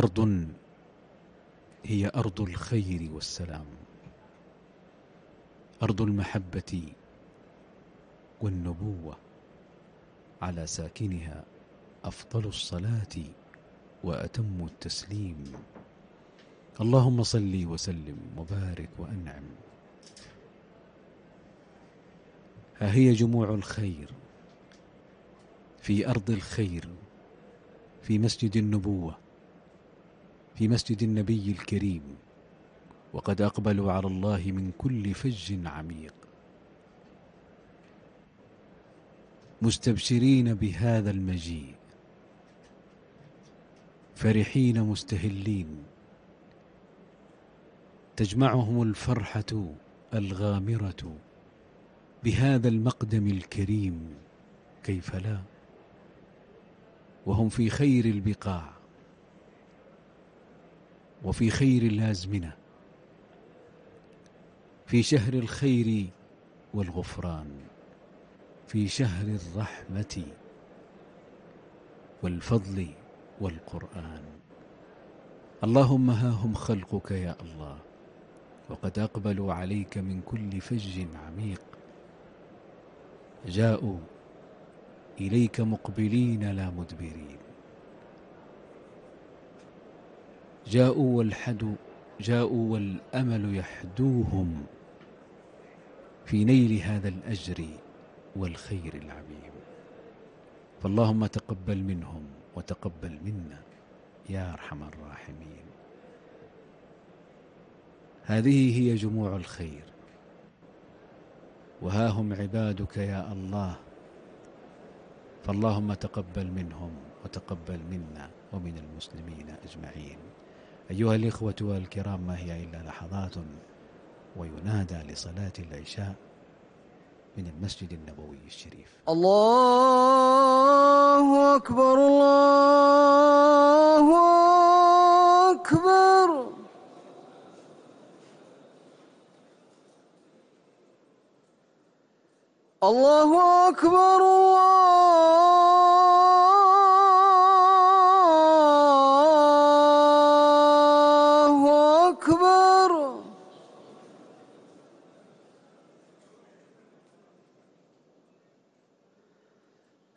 أرض هي أرض الخير والسلام أرض المحبة والنبوة على ساكنها أفضل الصلاة وأتم التسليم. اللهم صل وسلم وبارك وأنعم. ها هي جموع الخير في أرض الخير في مسجد النبوة. في مسجد النبي الكريم وقد أقبلوا على الله من كل فج عميق. مستبشرين بهذا المجيء. فرحين مستهلين. تجمعهم الفرحة الغامرة بهذا المقدم الكريم كيف لا؟ وهم في خير البقاع. وفي خير الازمنه في شهر الخير والغفران. في شهر الرحمة والفضل والقرآن. اللهم ها هم خلقك يا الله وقد اقبلوا عليك من كل فج عميق. جاءوا إليك مقبلين لا مدبرين. جاءوا والحد جاءوا والأمل يحدوهم في نيل هذا الأجر والخير العميم فاللهم تقبل منهم وتقبل منا يا أرحم الراحمين. هذه هي جموع الخير. وها هم عبادك يا الله. فاللهم تقبل منهم وتقبل منا ومن المسلمين أجمعين. أيها الإخوة الكرام ما هي إلا لحظات وينادى لصلاة العشاء من المسجد النبوي الشريف. الله أكبر الله أكبر. الله أكبر الله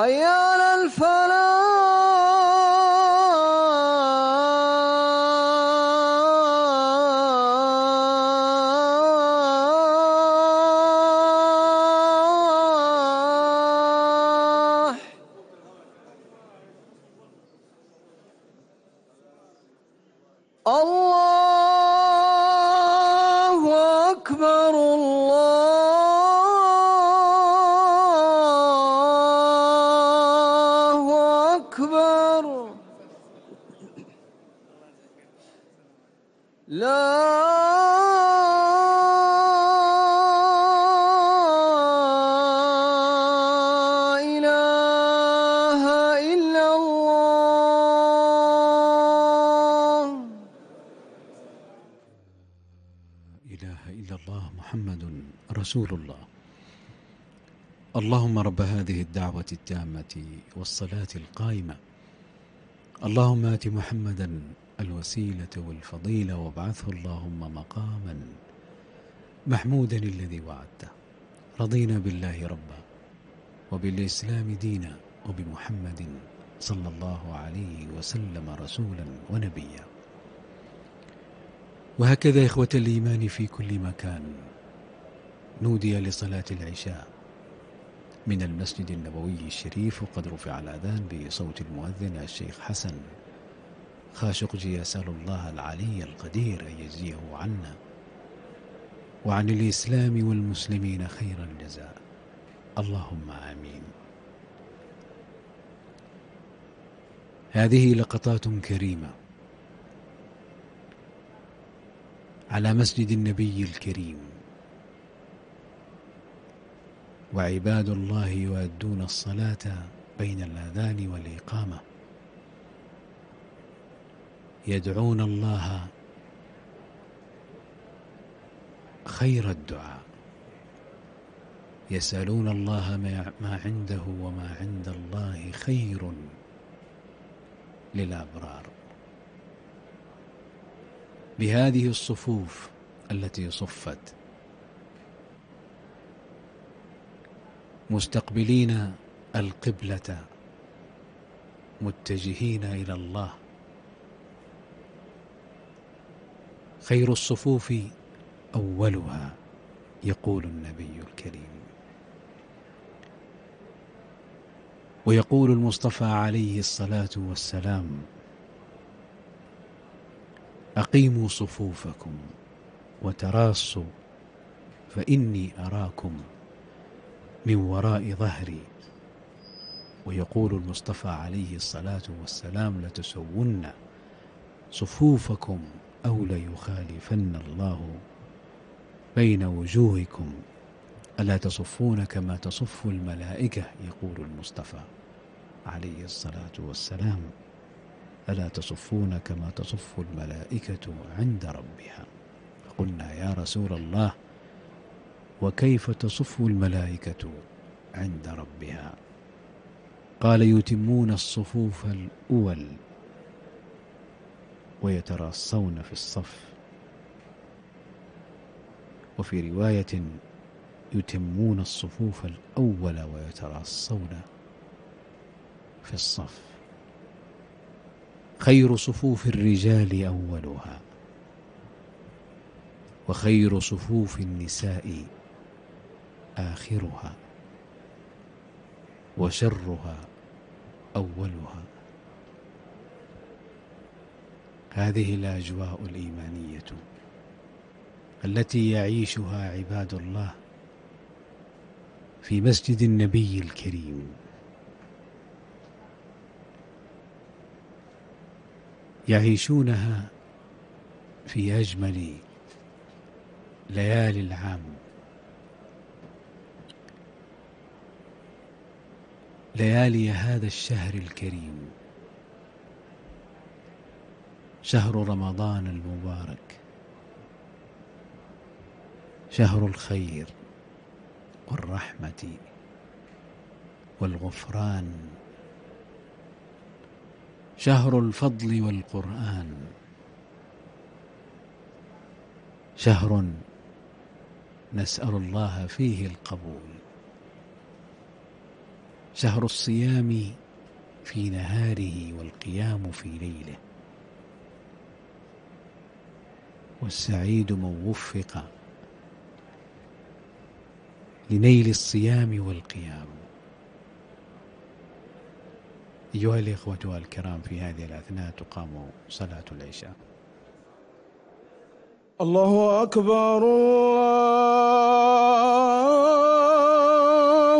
حي التامة والصلاة القائمة. اللهم آت محمدا الوسيلة والفضيلة وابعثه اللهم مقاما محمودا الذي وعدته. رضينا بالله ربا وبالإسلام دينا وبمحمد صلى الله عليه وسلم رسولا ونبيا. وهكذا إخوة الإيمان في كل مكان. نودي لصلاة العشاء. من المسجد النبوي الشريف وقد رفع الأذان بصوت المؤذن الشيخ حسن. خاشقجي أسأل الله العلي القدير أن يجزيه عنا. وعن الإسلام والمسلمين خير الجزاء. اللهم آمين. هذه لقطات كريمة. على مسجد النبي الكريم. وعباد الله يؤدون الصلاة بين الأذان والإقامة. يدعون الله خير الدعاء. يسألون الله ما عنده وما عند الله خير للأبرار. بهذه الصفوف التي صفت مستقبلين القبلة متجهين إلى الله. خير الصفوف أولها يقول النبي الكريم. ويقول المصطفى عليه الصلاة والسلام أقيموا صفوفكم وتراصوا فإني أراكم من وراء ظهري. ويقول المصطفى عليه الصلاة والسلام لتسون صفوفكم أو ليخالفن الله بين وجوهكم. ألا تصفون كما تصف الملائكة؟ يقول المصطفى عليه الصلاة والسلام ألا تصفون كما تصف الملائكة عند ربها؟ فقلنا يا رسول الله وكيف تصف الملائكة عند ربها؟ قال يتمون الصفوف الأول ويتراصون في الصف. وفي رواية يتمون الصفوف الأول ويتراصون في الصف. خير صفوف الرجال أولها وخير صفوف النساء آخرها وشرها أولها. هذه الأجواء الإيمانية التي يعيشها عباد الله في مسجد النبي الكريم. يعيشونها في أجمل ليالي العام. ليالي هذا الشهر الكريم. شهر رمضان المبارك. شهر الخير والرحمة والغفران. شهر الفضل والقرآن. شهر نسأل الله فيه القبول. شهر الصيام في نهاره والقيام في ليله. والسعيد من وفق لنيل الصيام والقيام. أيها الإخوة الكرام في هذه الأثناء تقام صلاة العشاء. الله أكبر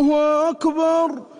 الله أكبر.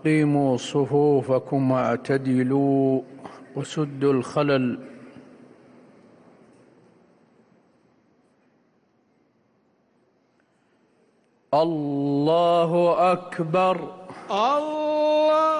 أقيموا صفوفكم واعتدلوا وسدوا الخلل. الله أكبر. الله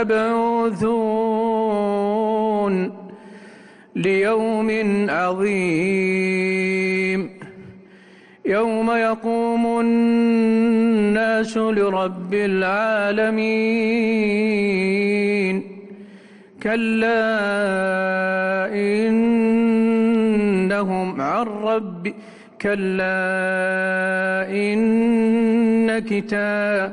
مبعوثون ليوم عظيم. يوم يقوم الناس لرب العالمين. كلا إنهم عن رب كلا إن كتاب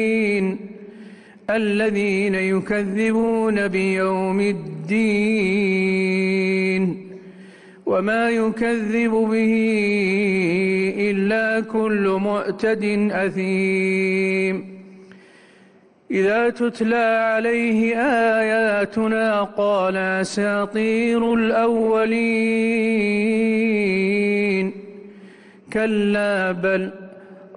الذين يكذبون بيوم الدين وما يكذب به إلا كل معتد أثيم. إذا تتلى عليه آياتنا قال أساطير الأولين. كلا بل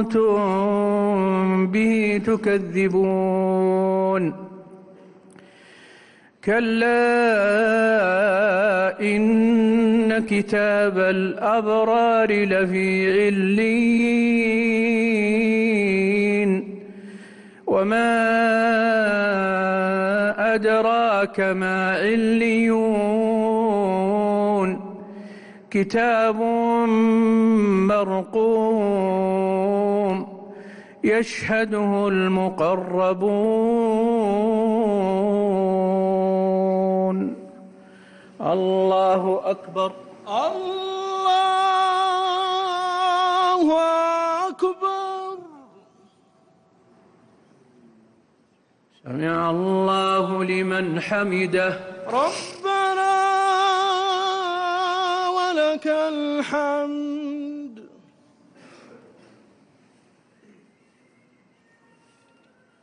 كنتم به تكذبون. كلا إن كتاب الأبرار لفي عليين. وما أدراك ما عليون. كتاب مرقوم. يشهده المقربون. الله أكبر. الله أكبر. سمع الله لمن حمده. ربنا ولك الحمد.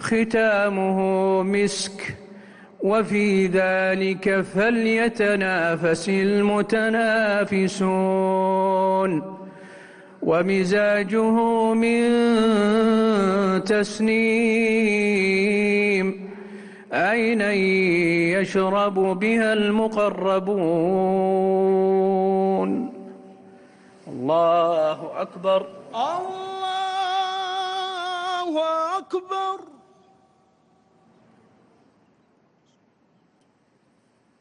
ختامه مسك. وفي ذلك فليتنافس المتنافسون. ومزاجه من تسنيم. عينا يشرب بها المقربون. الله أكبر. الله أكبر.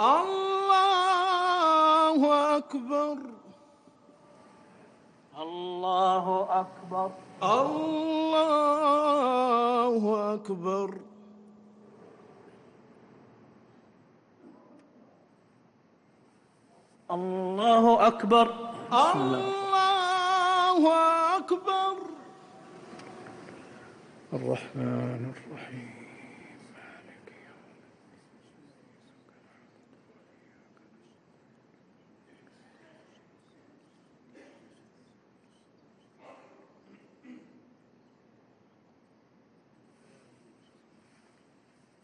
الله أكبر. الله أكبر. الله أكبر. الله أكبر. الله أكبر. الرحمن الرحيم.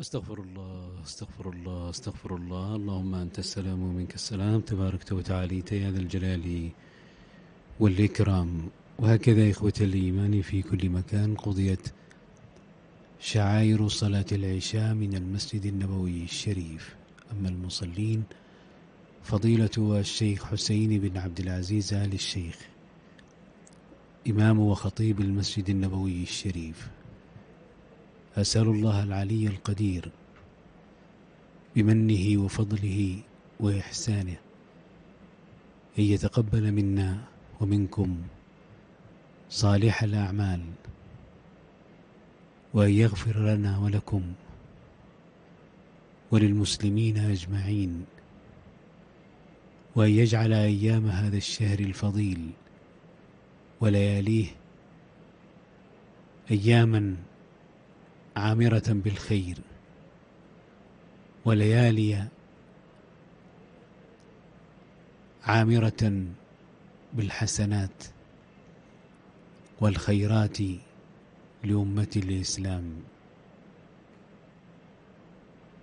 أستغفر الله أستغفر الله أستغفر الله. اللهم أنت السلام ومنك السلام. تباركت وتعاليت يا ذا الجلال والإكرام. وهكذا إخوة الإيمان في كل مكان قضيت شعائر صلاة العشاء من المسجد النبوي الشريف. أما المصلين فضيلة الشيخ حسين بن عبد العزيز آل الشيخ إمام وخطيب المسجد النبوي الشريف. أسأل الله العلي القدير بمنه وفضله وإحسانه أن يتقبل منا ومنكم صالح الأعمال وأن يغفر لنا ولكم وللمسلمين أجمعين وأن يجعل أيام هذا الشهر الفضيل ولياليه أياما عامرة بالخير وليالي عامرة بالحسنات والخيرات لأمة الإسلام.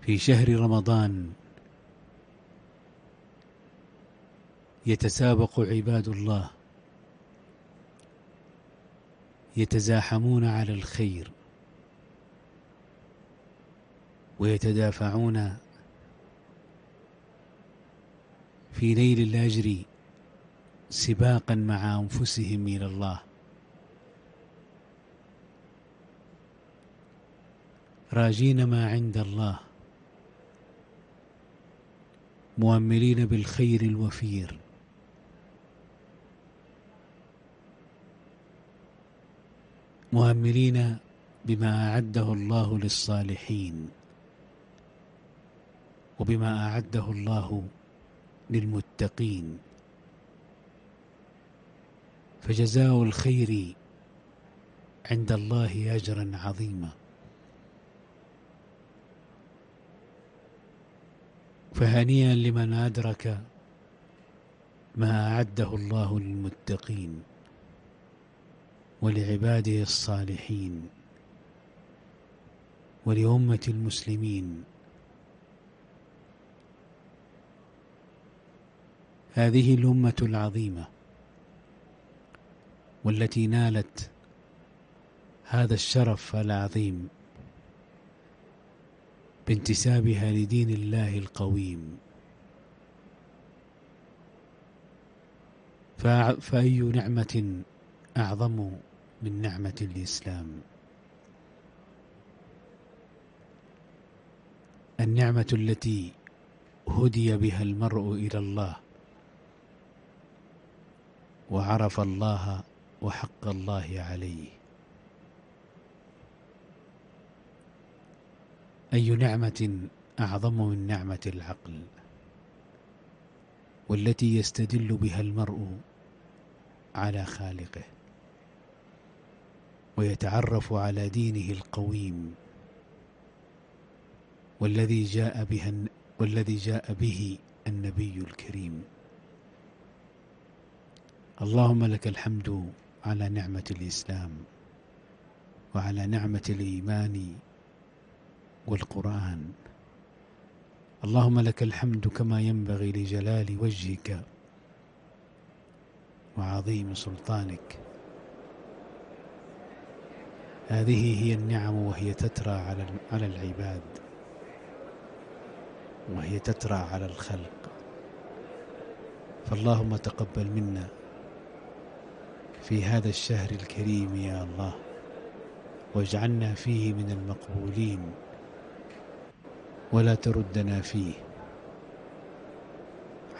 في شهر رمضان يتسابق عباد الله يتزاحمون على الخير. ويتدافعون في نيل الأجر سباقا مع أنفسهم إلى الله. راجين ما عند الله. مؤملين بالخير الوفير. مؤملين بما أعده الله للصالحين. وبما أعده الله للمتقين. فجزاء الخير عند الله أجرا عظيما. فهنيئا لمن أدرك ما أعده الله للمتقين ولعباده الصالحين ولأمة المسلمين. هذه الأمة العظيمة والتي نالت هذا الشرف العظيم بانتسابها لدين الله القويم. فأي نعمة أعظم من نعمة الإسلام؟ النعمة التي هدي بها المرء إلى الله وعرف الله وحق الله عليه. أي نعمة أعظم من نعمة العقل؟ والتي يستدل بها المرء على خالقه. ويتعرف على دينه القويم. والذي جاء بها والذي جاء به النبي الكريم. اللهم لك الحمد على نعمة الإسلام وعلى نعمة الإيمان والقرآن. اللهم لك الحمد كما ينبغي لجلال وجهك وعظيم سلطانك. هذه هي النعم وهي تترى على على العباد وهي تترى على الخلق. فاللهم تقبل منا في هذا الشهر الكريم يا الله واجعلنا فيه من المقبولين ولا تردنا فيه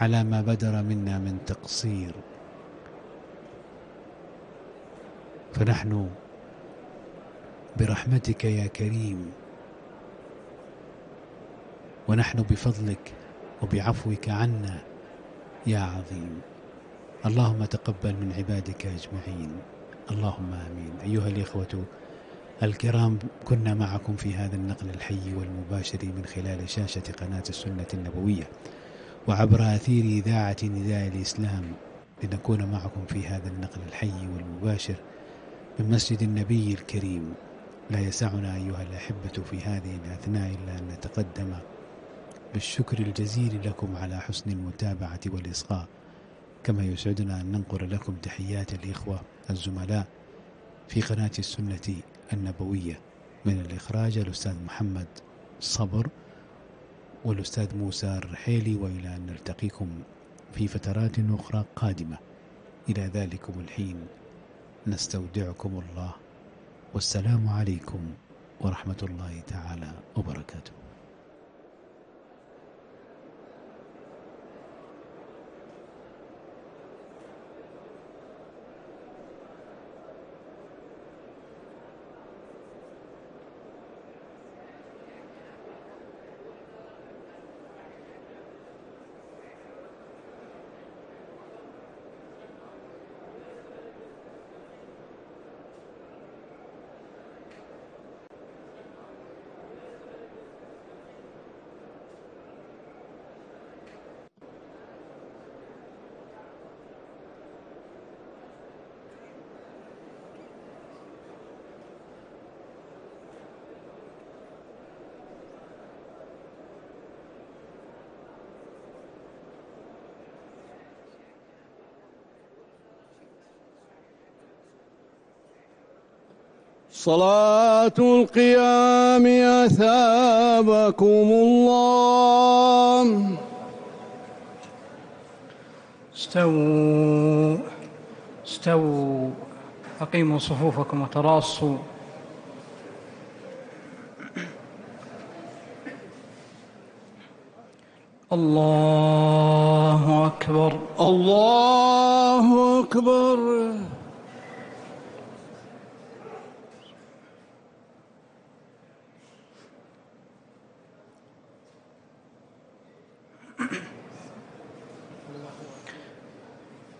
على ما بدر منا من تقصير. فنحن برحمتك يا كريم ونحن بفضلك وبعفوك عنا يا عظيم. اللهم تقبل من عبادك أجمعين. اللهم آمين. أيها الإخوة الكرام كنا معكم في هذا النقل الحي والمباشر من خلال شاشة قناة السنة النبوية. وعبر أثير إذاعة نداء الإسلام لنكون معكم في هذا النقل الحي والمباشر من مسجد النبي الكريم. لا يسعنا أيها الأحبة في هذه الأثناء إلا أن نتقدم. بالشكر الجزيل لكم على حسن المتابعة والإصغاء. كما يسعدنا أن ننقل لكم تحيات الإخوة الزملاء في قناة السنة النبوية. من الإخراج الأستاذ محمد صبر والأستاذ موسى الرحيلي وإلى أن نلتقيكم في فترات أخرى قادمة. إلى ذلكم الحين نستودعكم الله. والسلام عليكم ورحمة الله تعالى وبركاته. صلاة القيام أثابكم الله. استووا استووا أقيموا صفوفكم وتراصوا. الله أكبر. الله أكبر.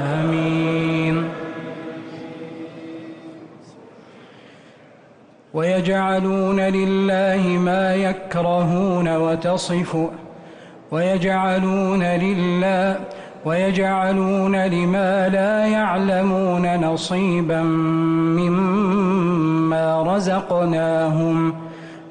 آمين. ويجعلون لله ما يكرهون وتصف ويجعلون لله ويجعلون لما لا يعلمون نصيبا مما رزقناهم.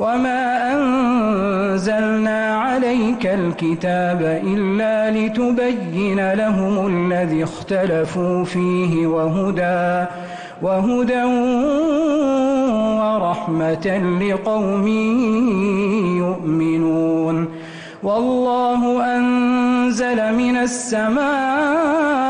وما أنزلنا عليك الكتاب إلا لتبين لهم الذي اختلفوا فيه وهدى وهدى ورحمة لقوم يؤمنون والله أنزل من السماء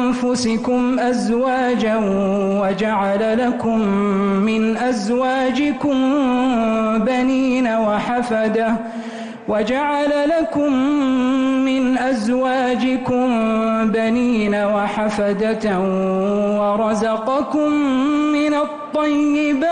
أنفسكم أزواجا وجعل لكم من أزواجكم بنين وحفدة وجعل لكم من أزواجكم بنين وحفدة ورزقكم من الطيبات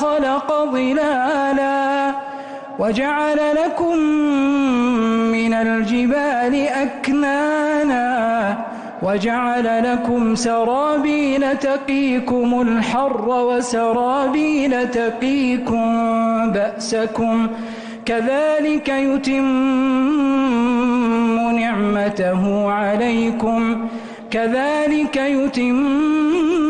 خلق ظلالا وجعل لكم من الجبال أكنانا وجعل لكم سرابيل تقيكم الحر وسرابيل تقيكم بأسكم كذلك يتم نعمته عليكم كذلك يتم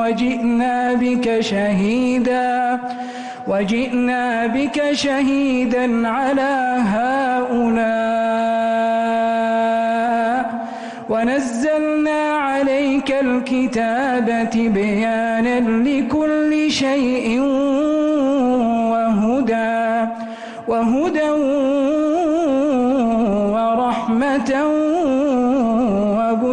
وجئنا بك شهيدا وجئنا بك شهيدا على هؤلاء. ونزلنا عليك الكتاب تبيانا لكل شيء وهدى وهدى ورحمة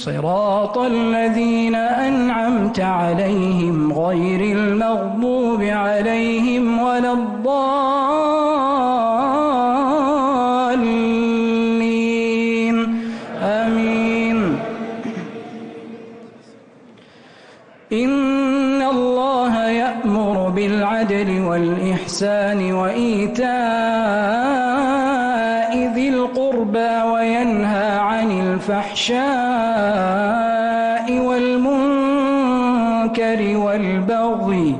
صراط الذين أنعمت عليهم غير المغضوب عليهم ولا الضالين. آمين. إن الله يأمر بالعدل والإحسان وإيتاء الفحشاء والمنكر والبغي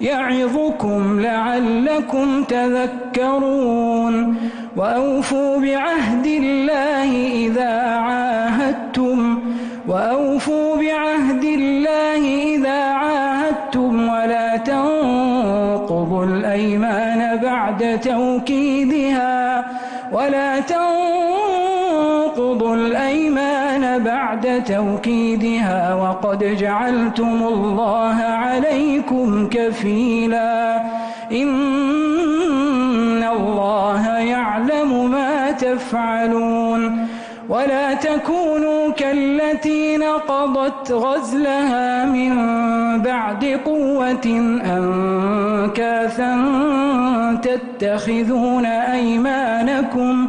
يعظكم لعلكم تذكرون وأوفوا بعهد الله إذا عاهدتم وأوفوا بعهد الله إذا عاهدتم ولا تنقضوا الأيمان بعد توكيدها ولا تنقضوا بعد توكيدها وقد جعلتم الله عليكم كفيلا. إن الله يعلم ما تفعلون. ولا تكونوا كالتي نقضت غزلها من بعد قوة أنكاثا تتخذون أيمانكم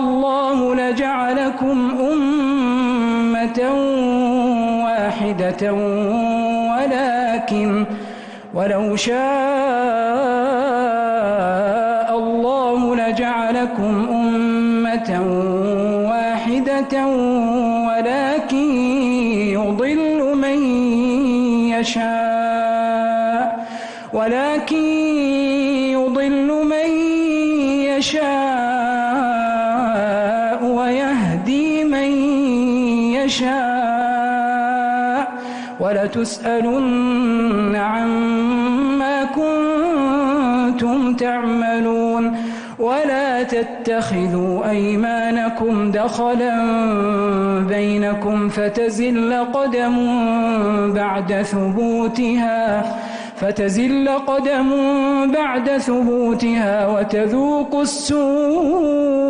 الله لجعلكم أمة واحدة ولكن ولو شاء الله لجعلكم أمة واحدة ولكن يضل من يشاء ولكن ولتسألن عما كنتم تعملون ولا تتخذوا أيمانكم دخلا بينكم فتزل قدم بعد ثبوتها فتزل قدم بعد ثبوتها وتذوقوا السوء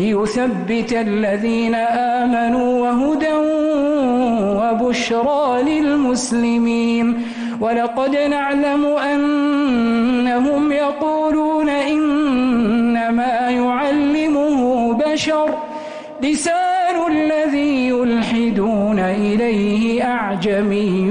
ليثبت الذين آمنوا وهدى وبشرى للمسلمين. ولقد نعلم أنهم يقولون إنما يعلمه بشر. لسان الذي يلحدون إليه أعجمي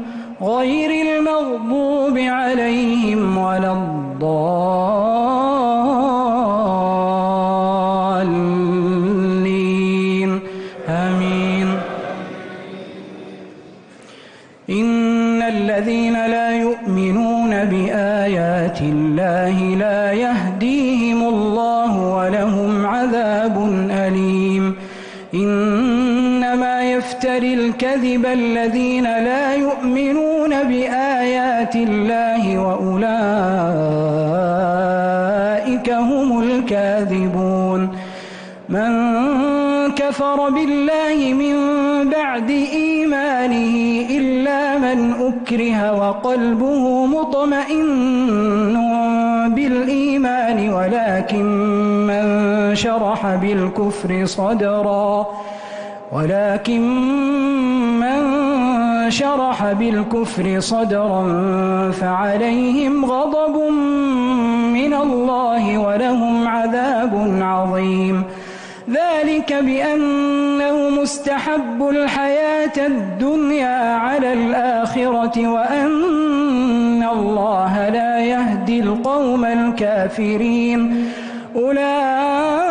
غير المغضوب عليهم ولا الضالين. آمين. إن الذين لا يؤمنون بآيات الله لا يهديهم الله ولهم عذاب أليم. إنما يفتري الكذب الذين لا بآيات الله وأولئك هم الكاذبون. من كفر بالله من بعد إيمانه إلا من أكره وقلبه مطمئن بالإيمان ولكن من شرح بالكفر صدرا ولكن من شرح بالكفر صدرا فعليهم غضب من الله ولهم عذاب عظيم. ذلك بأنه مستحب الحياة الدنيا على الآخرة وأن الله لا يهدي القوم الكافرين. أولئك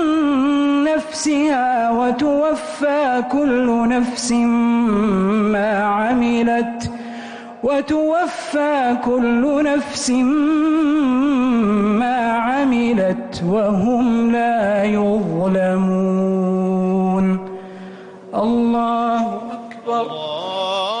نفسها وتوفى كل نفس ما عملت وتوفى كل نفس ما عملت وهم لا يظلمون. الله أكبر. الله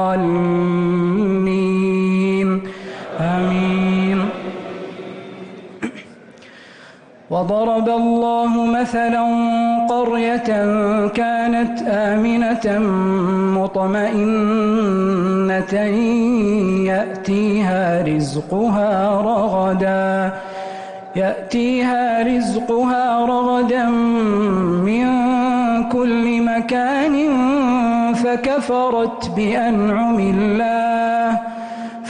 وضرب الله مثلا قرية كانت آمنة مطمئنة يأتيها رزقها رغدا يأتيها رزقها رغدا من كل مكان فكفرت بأنعم الله.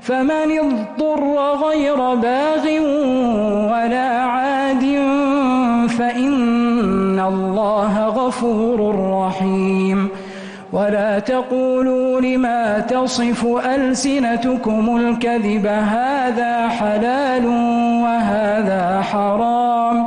فمن اضطر غير باغ ولا عاد فإن الله غفور رحيم. ولا تقولوا لما تصف ألسنتكم الكذب هذا حلال وهذا حرام.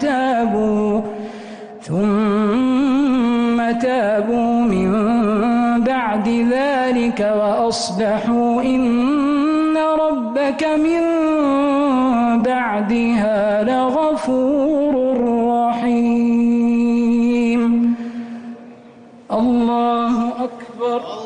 تابوا ثم تابوا من بعد ذلك وأصلحوا إن ربك من بعدها لغفور رحيم. الله أكبر. الله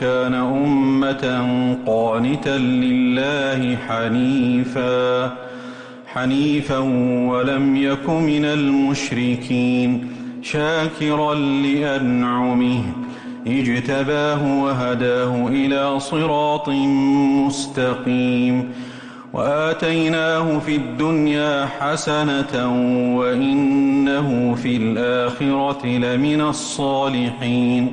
كان أمة قانتا لله حنيفا حنيفا ولم يك من المشركين شاكرا لأنعمه اجتباه وهداه إلى صراط مستقيم وآتيناه في الدنيا حسنة وإنه في الآخرة لمن الصالحين.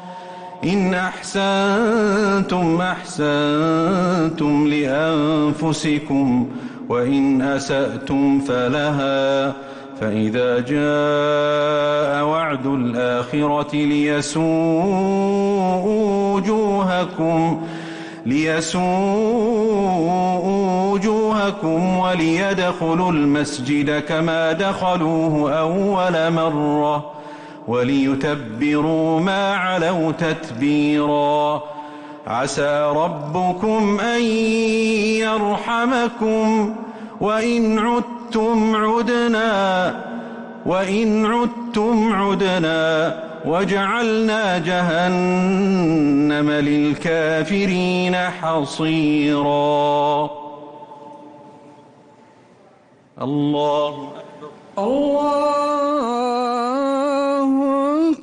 إن أحسنتم أحسنتم لأنفسكم وإن أسأتم فلها فإذا جاء وعد الآخرة ليسوءوا وجوهكم ليسوءوا وجوهكم وليدخلوا المسجد كما دخلوه أول مرة. وليتبروا ما علوا تتبيرا. عسى ربكم أن يرحمكم. وإن عدتم عدنا وإن عدتم عدنا. وجعلنا جهنم للكافرين حصيرا. الله أكبر. الله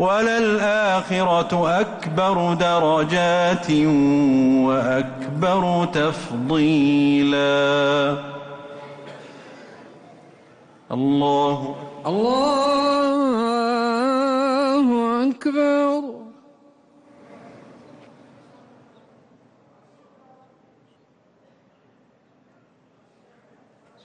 وللآخرة أكبر درجات وأكبر تفضيلا. الله الله أكبر.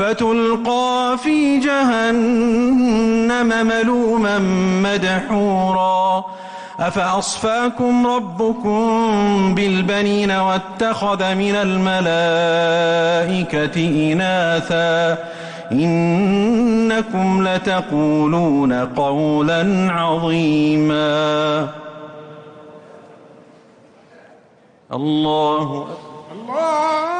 فتلقى في جهنم ملوما مدحورا. أفأصفاكم ربكم بالبنين واتخذ من الملائكة إناثا؟ إنكم لتقولون قولا عظيما. الله الله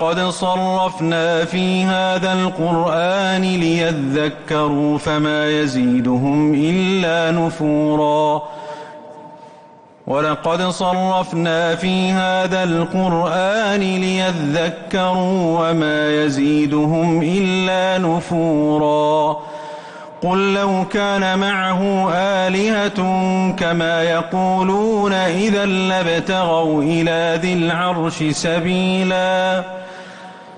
ولقد صرفنا في هذا القرآن ليذكروا فما يزيدهم إلا نفورا. ولقد صرفنا في هذا القرآن ليذكروا وما يزيدهم إلا نفورا. قل لو كان معه آلهة كما يقولون إذا لابتغوا إلى ذي العرش سبيلا.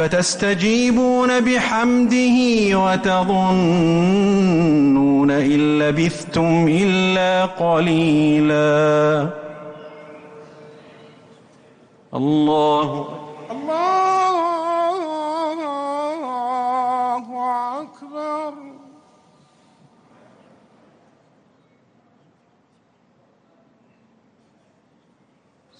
فتستجيبون بحمده وتظنون إن لبثتم إلا قليلا. الله الله أكبر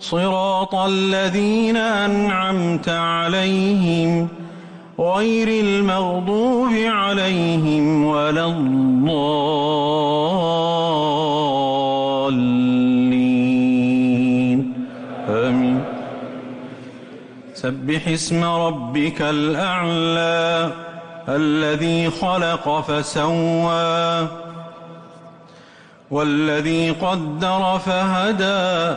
صراط الذين أنعمت عليهم غير المغضوب عليهم ولا الضالين. آمين. سبح اسم ربك الأعلى الذي خلق فسوى والذي قدر فهدى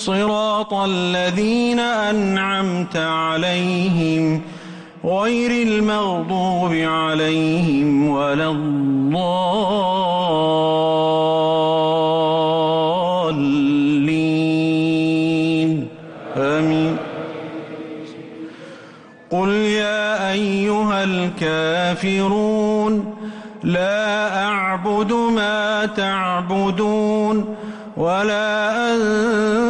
صراط الذين أنعمت عليهم غير المغضوب عليهم ولا الضالين. آمين. قل يا أيها الكافرون لا أعبد ما تعبدون ولا أنتم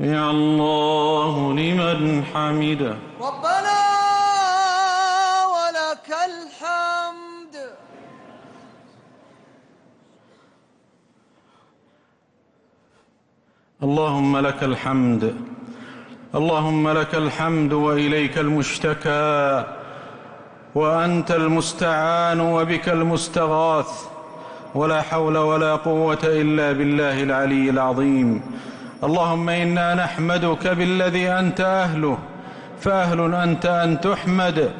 سمع الله لمن حمده ربنا ولك الحمد. اللهم لك الحمد. اللهم لك الحمد وإليك المشتكى. وأنت المستعان وبك المستغاث. ولا حول ولا قوة إلا بالله العلي العظيم. اللهم إنا نحمدك بالذي أنت أهله فأهل أنت أن تحمد.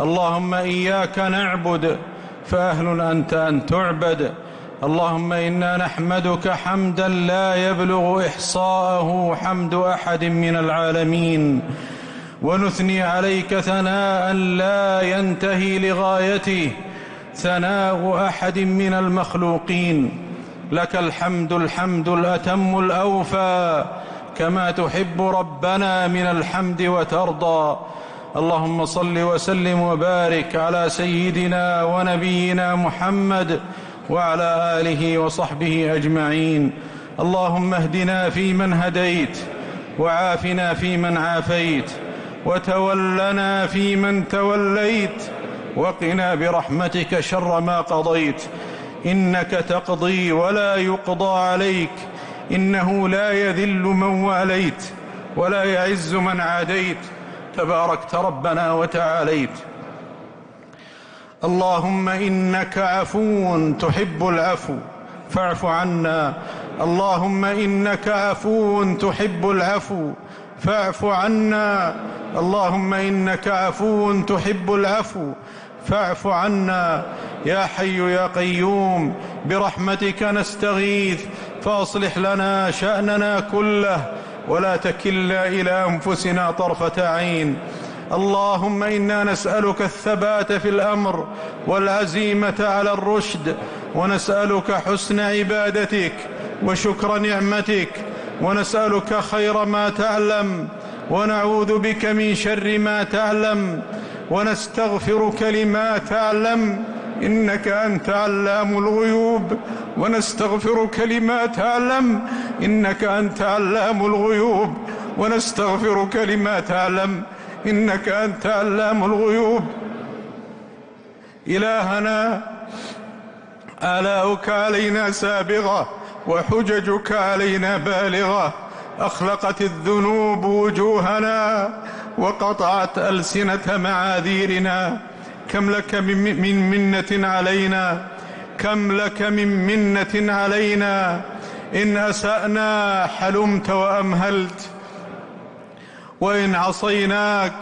اللهم إياك نعبد فأهل أنت أن تعبد. اللهم إنا نحمدك حمدا لا يبلغ إحصاءه حمد أحد من العالمين. ونثني عليك ثناء لا ينتهي لغايته ثناء أحد من المخلوقين. لك الحمد الحمد الأتم الأوفى. كما تحب ربنا من الحمد وترضى. اللهم صل وسلم وبارك على سيدنا ونبينا محمد وعلى آله وصحبه أجمعين. اللهم اهدنا فيمن هديت وعافنا فيمن عافيت وتولنا فيمن توليت وقنا برحمتك شر ما قضيت. إنك تقضي ولا يقضى عليك. إنه لا يذل من واليت ولا يعز من عاديت. تباركت ربنا وتعاليت. اللهم إنك عفو تحب العفو. فاعف عنا. اللهم إنك عفو تحب العفو. فاعف عنا. اللهم إنك عفو تحب العفو. فاعف عنا يا حي يا قيوم برحمتك نستغيث فأصلح لنا شأننا كله ولا تكلنا إلى أنفسنا طرفة عين. اللهم إنا نسألك الثبات في الأمر والعزيمة على الرشد ونسألك حسن عبادتك وشكر نعمتك ونسألك خير ما تعلم ونعوذ بك من شر ما تعلم. ونستغفرك لما تعلم إنك أنت علام الغيوب. ونستغفرك لما تعلم إنك أنت علام الغيوب. ونستغفرك لما تعلم إنك أنت علام الغيوب. إلهنا آلاؤك علينا سابغة وحججك علينا بالغة. أخلقت الذنوب وجوهنا وقطعت ألسنة معاذيرنا. كم لك من من منة علينا؟ كم لك من منة علينا؟ إن أسأنا حلمت وأمهلت. وإن عصيناك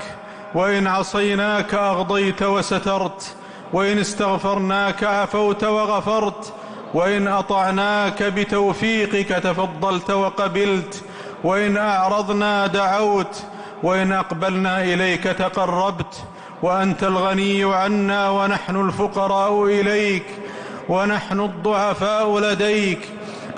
وإن عصيناك أغضيت وسترت. وإن استغفرناك عفوت وغفرت. وإن أطعناك بتوفيقك تفضلت وقبلت. وإن أعرضنا دعوت وإن أقبلنا إليك تقربت وأنت الغني عنا ونحن الفقراء إليك ونحن الضعفاء لديك.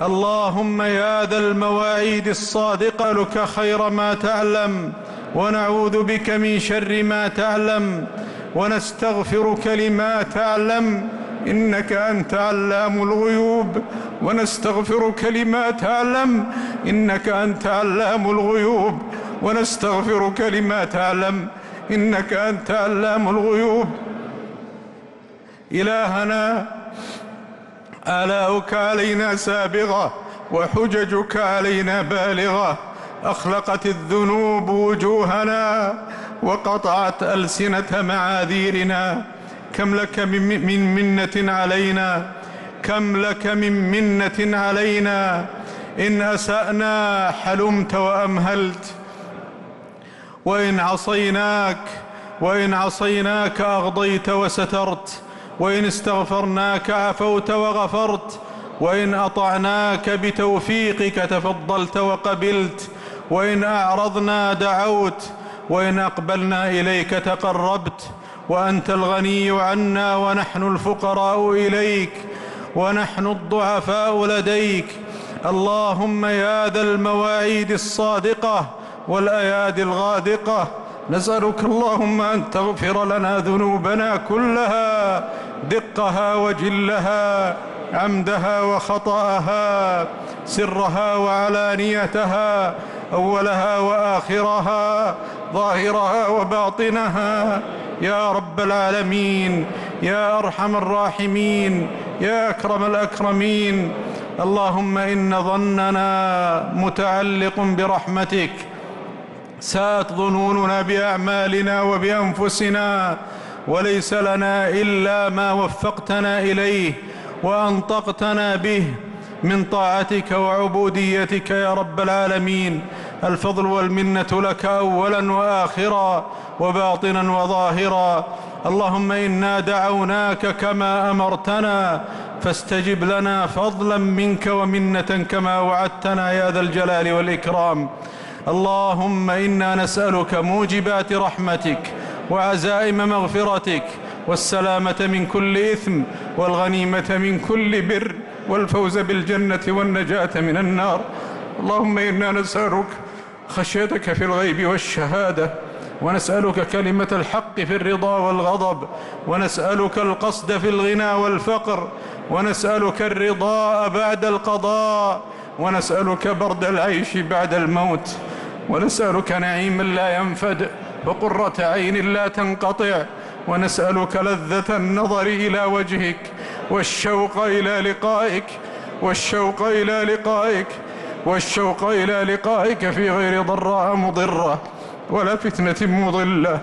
اللهم يا ذا المواعيد الصادقة لك خير ما تعلم ونعوذ بك من شر ما تعلم ونستغفرك لما تعلم إنك أنت علام الغيوب ونستغفرك لما تعلم إنك أنت علام الغيوب. ونستغفرك لما تعلم إنك أنت علام الغيوب. إلهنا آلاؤك علينا سابغة وحججك علينا بالغة. أخلقت الذنوب وجوهنا وقطعت ألسنة معاذيرنا. كم لك من, من منة علينا؟ كم لك من منة علينا؟ إن أسأنا حلمت وأمهلت. وإن عصيناك وإن عصيناك أغضيت وسترت وإن استغفرناك عفوت وغفرت وإن أطعناك بتوفيقك تفضلت وقبلت وإن أعرضنا دعوت وإن أقبلنا إليك تقربت وأنت الغني عنا ونحن الفقراء إليك ونحن الضعفاء لديك. اللهم يا ذا المواعيد الصادقة والأيادي الغادقة. نسألك اللهم أن تغفر لنا ذنوبنا كلها دقها وجلها عمدها وخطأها سرها وعلانيتها أولها وآخرها ظاهرها وباطنها. يا رب العالمين يا أرحم الراحمين يا أكرم الأكرمين. اللهم إن ظننا متعلق برحمتك ساءت ظنوننا بأعمالنا وبأنفسنا وليس لنا إلا ما وفقتنا إليه وأنطقتنا به من طاعتك وعبوديتك يا رب العالمين. الفضل والمنة لك أولا وآخرا وباطنا وظاهرا. اللهم إنا دعوناك كما أمرتنا فاستجب لنا فضلا منك ومنة كما وعدتنا يا ذا الجلال والإكرام. اللهم إنا نسألك موجبات رحمتك وعزائم مغفرتك والسلامة من كل إثم والغنيمة من كل بر والفوز بالجنة والنجاة من النار. اللهم إنا نسألك خشيتك في الغيب والشهادة ونسألك كلمة الحق في الرضا والغضب ونسألك القصد في الغنى والفقر ونسألك الرضاء بعد القضاء ونسألك برد العيش بعد الموت. ونسألك نعيما لا ينفد وقرة عين لا تنقطع ونسألك لذة النظر إلى وجهك والشوق إلى لقائك والشوق إلى لقائك والشوق إلى لقائك في غير ضراء مضرة ولا فتنة مضلة.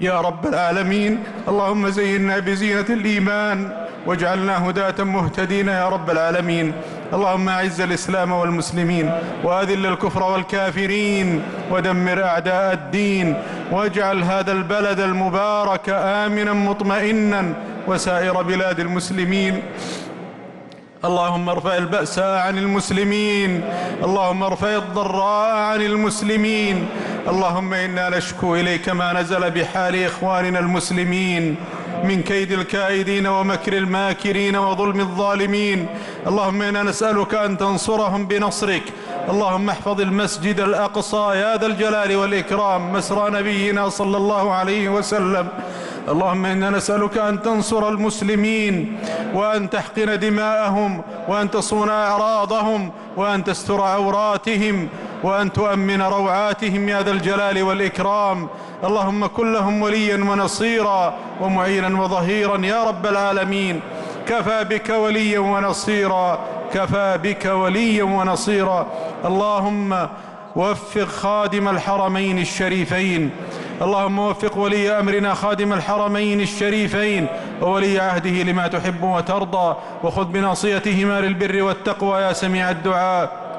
يا رب العالمين. اللهم زينا بزينة الإيمان واجعلنا هداة مهتدين يا رب العالمين. اللهم أعز الإسلام والمسلمين وأذل الكفر والكافرين ودمر أعداء الدين واجعل هذا البلد المبارك آمنا مطمئنا وسائر بلاد المسلمين. اللهم ارفع البأساء عن المسلمين. اللهم ارفع الضراء عن المسلمين. اللهم إنا نشكو إليك ما نزل بحال إخواننا المسلمين. من كيد الكائدين ومكر الماكرين وظلم الظالمين. اللهم إنا نسألك أن تنصرهم بنصرك. اللهم احفظ المسجد الأقصى يا ذا الجلال والإكرام. مسرى نبينا صلى الله عليه وسلم. اللهم إنا نسألك أن تنصر المسلمين وأن تحقن دماءهم وأن تصون أعراضهم وأن تستر عوراتهم وأن تؤمن روعاتهم يا ذا الجلال والإكرام. اللهم كن لهم وليا ونصيرا ومعينا وظهيرا يا رب العالمين. كفى بك وليا ونصيرا كفى بك وليا ونصيرا. اللهم وفق خادم الحرمين الشريفين. اللهم وفق ولي أمرنا خادم الحرمين الشريفين وولي عهده لما تحب وترضى وخذ بناصيتهما للبر والتقوى يا سميع الدعاء.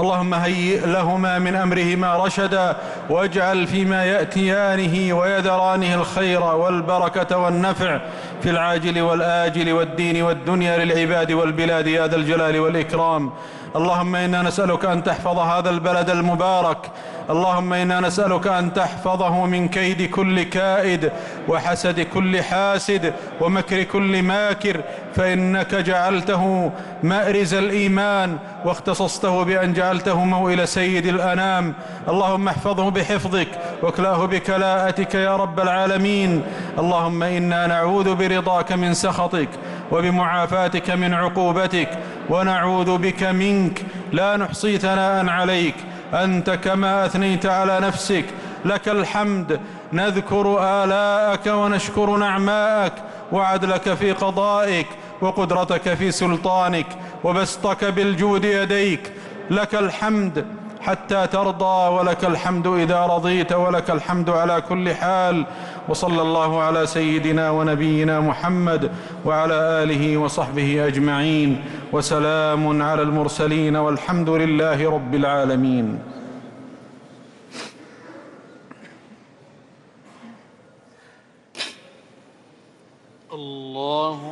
اللهم هيئ لهما من أمرهما رشدا واجعل فيما يأتيانه ويذرانه الخير والبركة والنفع في العاجل والآجل والدين والدنيا للعباد والبلاد يا ذا الجلال والإكرام. اللهم إنا نسألك أن تحفظ هذا البلد المبارك. اللهم إنا نسألك أن تحفظه من كيد كل كائد وحسد كل حاسد ومكر كل ماكر. فإنك جعلته مأرز الإيمان واختصصته بأن جعلته موئل سيد الأنام. اللهم احفظه بحفظك واكلاه بكلاءتك يا رب العالمين. اللهم إنا نعوذ برضاك من سخطك. وبمعافاتك من عقوبتك ونعوذ بك منك. لا نحصي ثناء عليك. أنت كما أثنيت على نفسك. لك الحمد. نذكر آلاءك ونشكر نعماءك. وعدلك في قضائك. وقدرتك في سلطانك. وبسطك بالجود يديك. لك الحمد حتى ترضى. ولك الحمد إذا رضيت. ولك الحمد على كل حال. وصلى الله على سيدنا ونبينا محمد وعلى آله وصحبه أجمعين وسلام على المرسلين والحمد لله رب العالمين. الله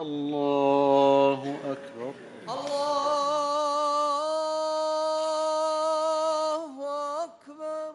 الله أكبر الله أكبر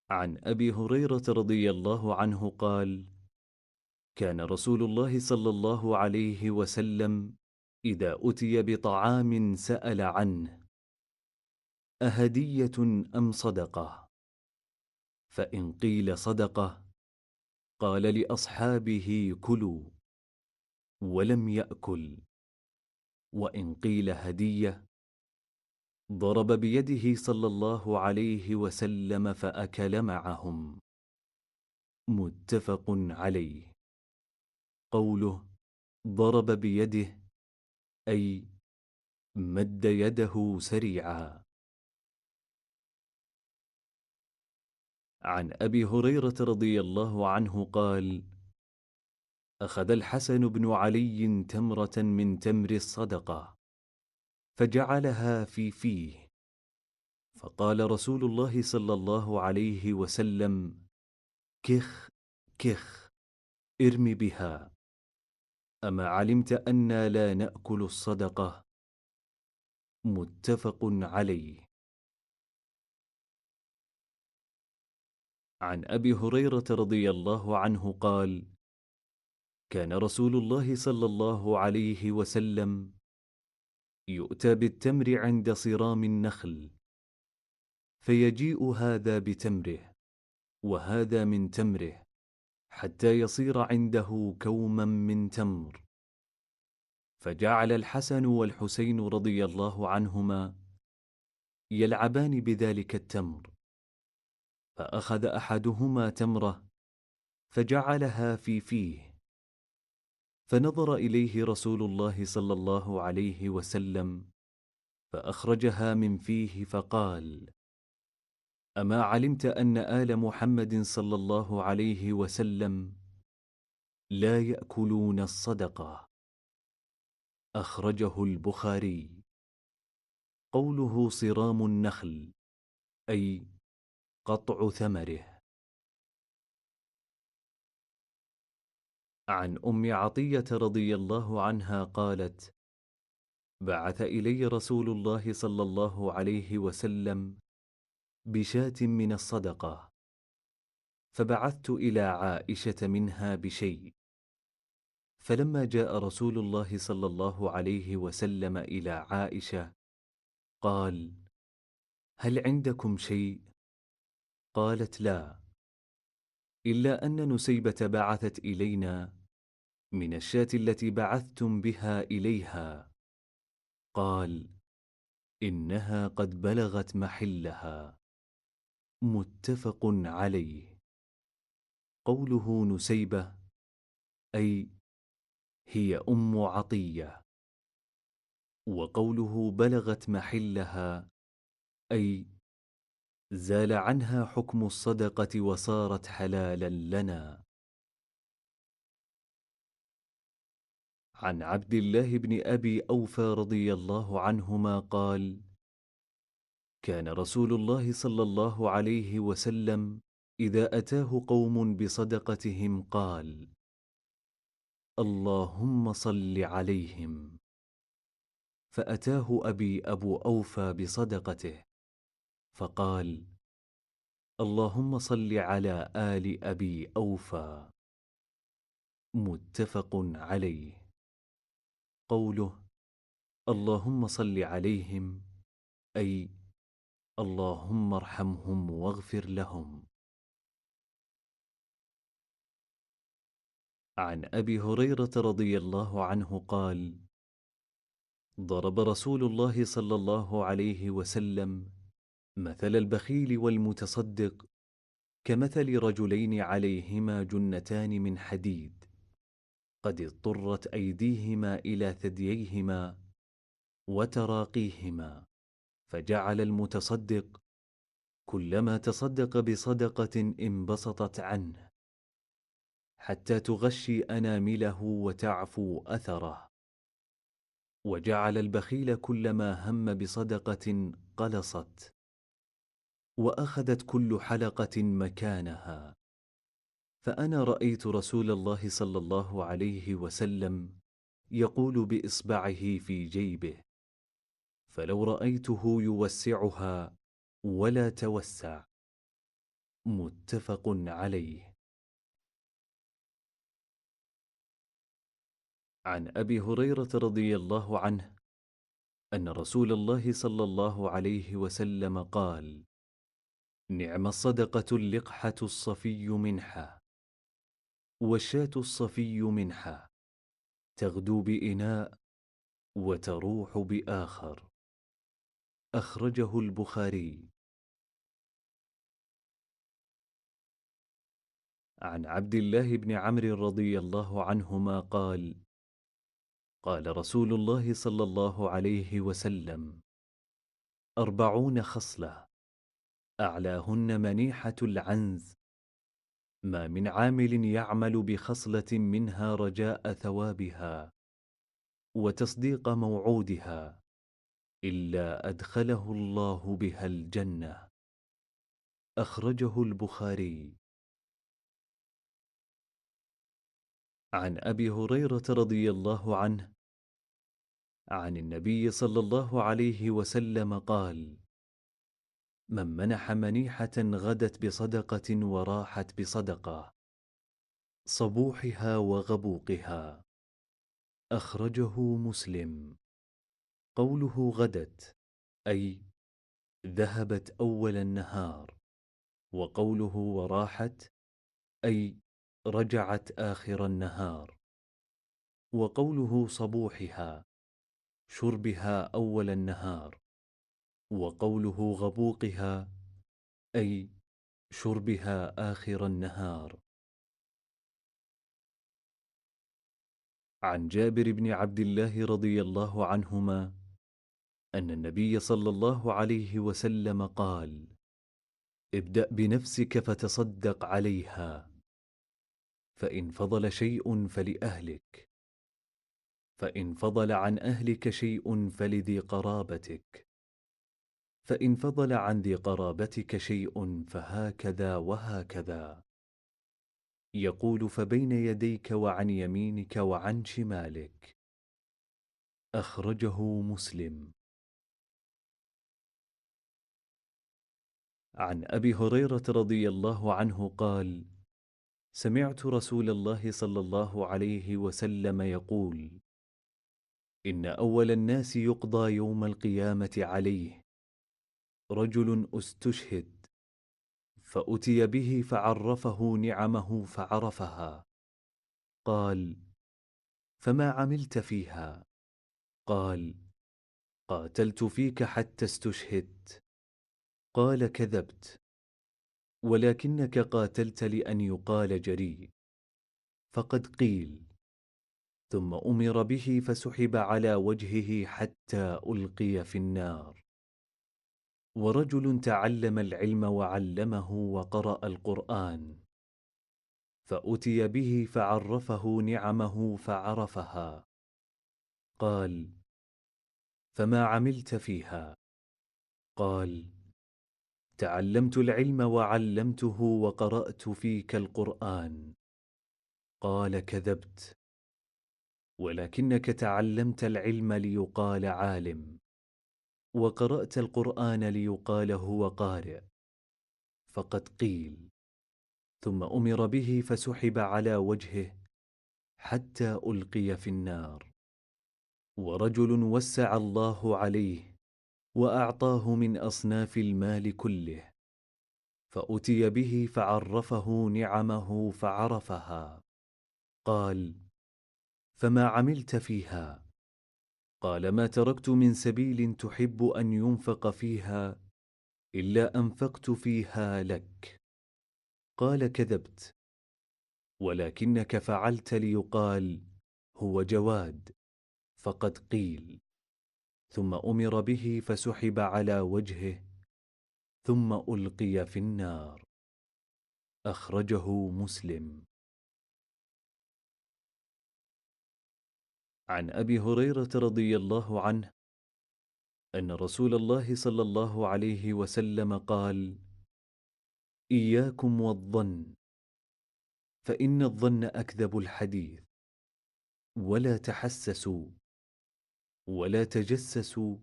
عن أبي هريرة رضي الله عنه قال كان رسول الله صلى الله عليه وسلم إذا أتي بطعام سأل عنه أهدية أم صدقة؟ فإن قيل صدقة قال لأصحابه كلوا ولم يأكل. وإن قيل هدية ضرب بيده صلى الله عليه وسلم فأكل معهم. متفق عليه. قوله ضرب بيده أي مد يده سريعا. عن أبي هريرة رضي الله عنه قال أخذ الحسن بن علي تمرة من تمر الصدقة. فجعلها في فيه. فقال رسول الله صلى الله عليه وسلم كخ كخ ارم بها. أما علمت أنا لا نأكل الصدقة؟ متفق عليه. عن أبي هريرة رضي الله عنه قال كان رسول الله صلى الله عليه وسلم يؤتى بالتمر عند صرام النخل. فيجيء هذا بتمره وهذا من تمره حتى يصير عنده كوما من تمر. فجعل الحسن والحسين رضي الله عنهما يلعبان بذلك التمر. فأخذ أحدهما تمرة فجعلها في فيه. فنظر إليه رسول الله صلى الله عليه وسلم فأخرجها من فيه فقال أما علمت أن آل محمد صلى الله عليه وسلم لا يأكلون الصدقة. أخرجه البخاري. قوله صرام النخل أي قطع ثمره. عن أم عطية رضي الله عنها قالت بعث إلي رسول الله صلى الله عليه وسلم بشاة من الصدقة فبعثت إلى عائشة منها بشيء. فلما جاء رسول الله صلى الله عليه وسلم إلى عائشة قال هل عندكم شيء؟ قالت لا. إلا أن نسيبه بعثت إلينا من الشاة التي بعثتم بها إليها. قال إنها قد بلغت محلها. متفق عليه. قوله نسيبة أي هي أم عطية. وقوله بلغت محلها أي زال عنها حكم الصدقة وصارت حلالا لنا. عن عبد الله بن أبي أوفى رضي الله عنهما قال كان رسول الله صلى الله عليه وسلم إذا أتاه قوم بصدقتهم قال اللهم صل عليهم. فأتاه أبي أبو أوفى بصدقته. فقال اللهم صل على آل أبي أوفى. متفق عليه. قوله اللهم صل عليهم أي اللهم ارحمهم واغفر لهم. عن أبي هريرة رضي الله عنه قال ضرب رسول الله صلى الله عليه وسلم مثل البخيل والمتصدق كمثل رجلين عليهما جنتان من حديد. قد اضطرت أيديهما إلى ثدييهما وتراقيهما فجعل المتصدق كلما تصدق بصدقة انبسطت عنه. حتى تغشي أنامله وتعفو أثره. وجعل البخيل كلما هم بصدقة قلصت. وأخذت كل حلقة مكانها. فأنا رأيت رسول الله صلى الله عليه وسلم يقول بإصبعه في جيبه فلو رأيته يوسعها ولا توسع. متفق عليه. عن أبي هريرة رضي الله عنه أن رسول الله صلى الله عليه وسلم قال نعم الصدقة اللقحة الصفي منحة والشاة الصفي منحة تغدو بإناء وتروح بآخر. أخرجه البخاري. عن عبد الله بن عمرو رضي الله عنهما قال قال رسول الله صلى الله عليه وسلم أربعون خصلة. أعلاهن منيحة العنز. ما من عامل يعمل بخصلة منها رجاء ثوابها وتصديق موعودها إلا أدخله الله بها الجنة. أخرجه البخاري. عن أبي هريرة رضي الله عنه عن النبي صلى الله عليه وسلم قال من منح منيحة غدت بصدقة وراحت بصدقة. صبوحها وغبوقها. أخرجه مسلم. قوله غدت أي ذهبت أول النهار. وقوله وراحت أي رجعت آخر النهار. وقوله صبوحها شربها أول النهار. وقوله غبوقها أي شربها آخر النهار. عن جابر بن عبد الله رضي الله عنهما أن النبي صلى الله عليه وسلم قال ابدأ بنفسك فتصدق عليها فإن فضل شيء فلأهلك فإن فضل عن أهلك شيء فلذي قرابتك. فإن فضل عن ذي قرابتك شيء فهكذا وهكذا. يقول فبين يديك وعن يمينك وعن شمالك. أخرجه مسلم. عن أبي هريرة رضي الله عنه قال سمعت رسول الله صلى الله عليه وسلم يقول إن أول الناس يقضى يوم القيامة عليه. رجل استشهد فأتي به فعرفه نعمه فعرفها. قال فما عملت فيها؟ قال قاتلت فيك حتى استشهدت. قال كذبت ولكنك قاتلت لأن يقال جريء فقد قيل ثم أمر به فسحب على وجهه حتى ألقي في النار. ورجل تعلم العلم وعلمه وقرأ القرآن فأتي به فعرفه نعمه فعرفها. قال فما عملت فيها؟ قال تعلمت العلم وعلمته وقرأت فيك القرآن. قال كذبت ولكنك تعلمت العلم ليقال عالم. وقرأت القرآن ليقال هو قارئ. فقد قيل. ثم أمر به فسحب على وجهه حتى ألقي في النار. ورجل وسع الله عليه وأعطاه من أصناف المال كله. فأتي به فعرفه نعمه فعرفها. قال فما عملت فيها؟ قال ما تركت من سبيل تحب أن ينفق فيها إلا أنفقت فيها لك. قال كذبت. ولكنك فعلت ليقال هو جواد. فقد قيل. ثم أمر به فسحب على وجهه ثم ألقي في النار. أخرجه مسلم. عن أبي هريرة رضي الله عنه أن رسول الله صلى الله عليه وسلم قال إياكم والظن فإن الظن أكذب الحديث ولا تحسسوا ولا تجسسوا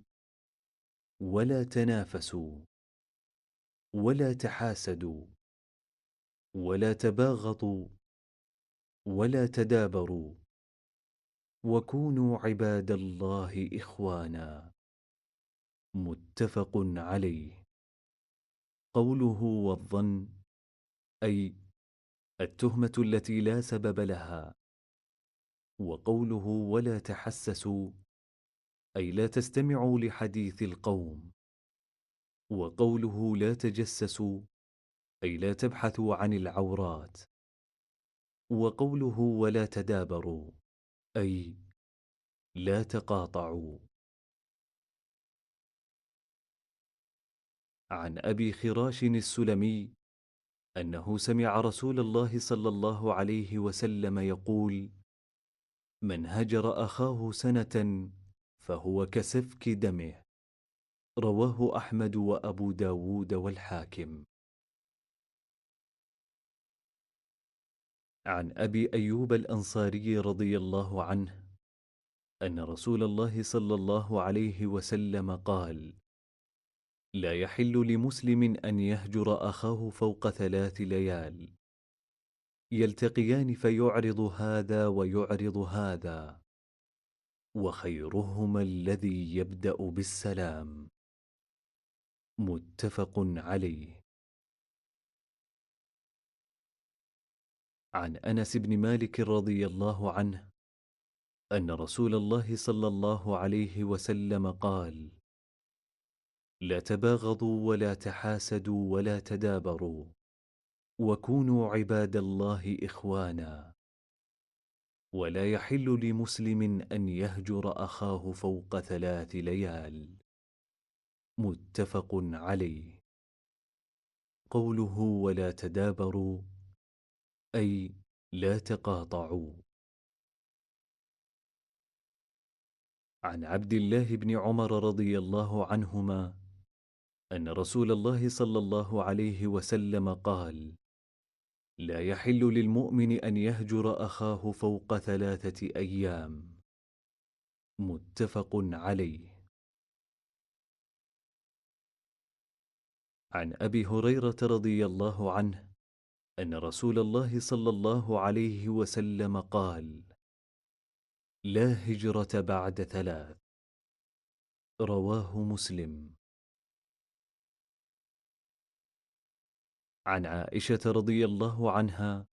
ولا تنافسوا ولا تحاسدوا ولا تباغضوا ولا تدابروا. وكونوا عباد الله إخوانا. متفق عليه. قوله والظن أي التهمة التي لا سبب لها. وقوله ولا تحسسوا أي لا تستمعوا لحديث القوم. وقوله لا تجسسوا أي لا تبحثوا عن العورات. وقوله ولا تدابروا. أي لا تقاطعوا. عن أبي خراش السلمي أنه سمع رسول الله صلى الله عليه وسلم يقول من هجر أخاه سنة فهو كسفك دمه. رواه أحمد وأبو داود والحاكم. عن أبي أيوب الأنصاري رضي الله عنه أن رسول الله صلى الله عليه وسلم قال لا يحل لمسلم أن يهجر أخاه فوق ثلاث ليال. يلتقيان فيعرض هذا ويعرض هذا وخيرهما الذي يبدأ بالسلام. متفق عليه. عن أنس بن مالك رضي الله عنه أن رسول الله صلى الله عليه وسلم قال لا تباغضوا ولا تحاسدوا ولا تدابروا وكونوا عباد الله إخوانا. ولا يحل لمسلم أن يهجر أخاه فوق ثلاث ليال. متفق عليه. قوله ولا تدابروا أي لا تقاطعوا. عن عبد الله بن عمر رضي الله عنهما أن رسول الله صلى الله عليه وسلم قال لا يحل للمؤمن أن يهجر أخاه فوق ثلاثة أيام. متفق عليه. عن أبي هريرة رضي الله عنه أن رسول الله صلى الله عليه وسلم قال لا هجرة بعد ثلاث رواه مسلم. عن عائشة رضي الله عنها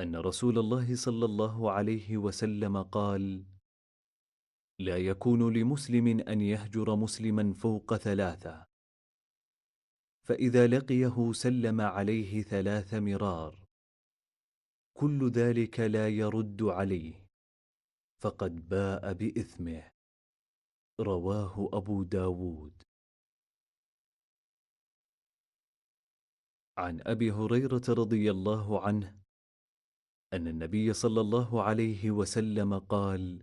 أن رسول الله صلى الله عليه وسلم قال لا يكون لمسلم أن يهجر مسلما فوق ثلاثة فإذا لقيه سلم عليه ثلاث مرار. كل ذلك لا يرد عليه فقد باء بإثمه. رواه أبو داود. عن أبي هريرة رضي الله عنه أن النبي صلى الله عليه وسلم قال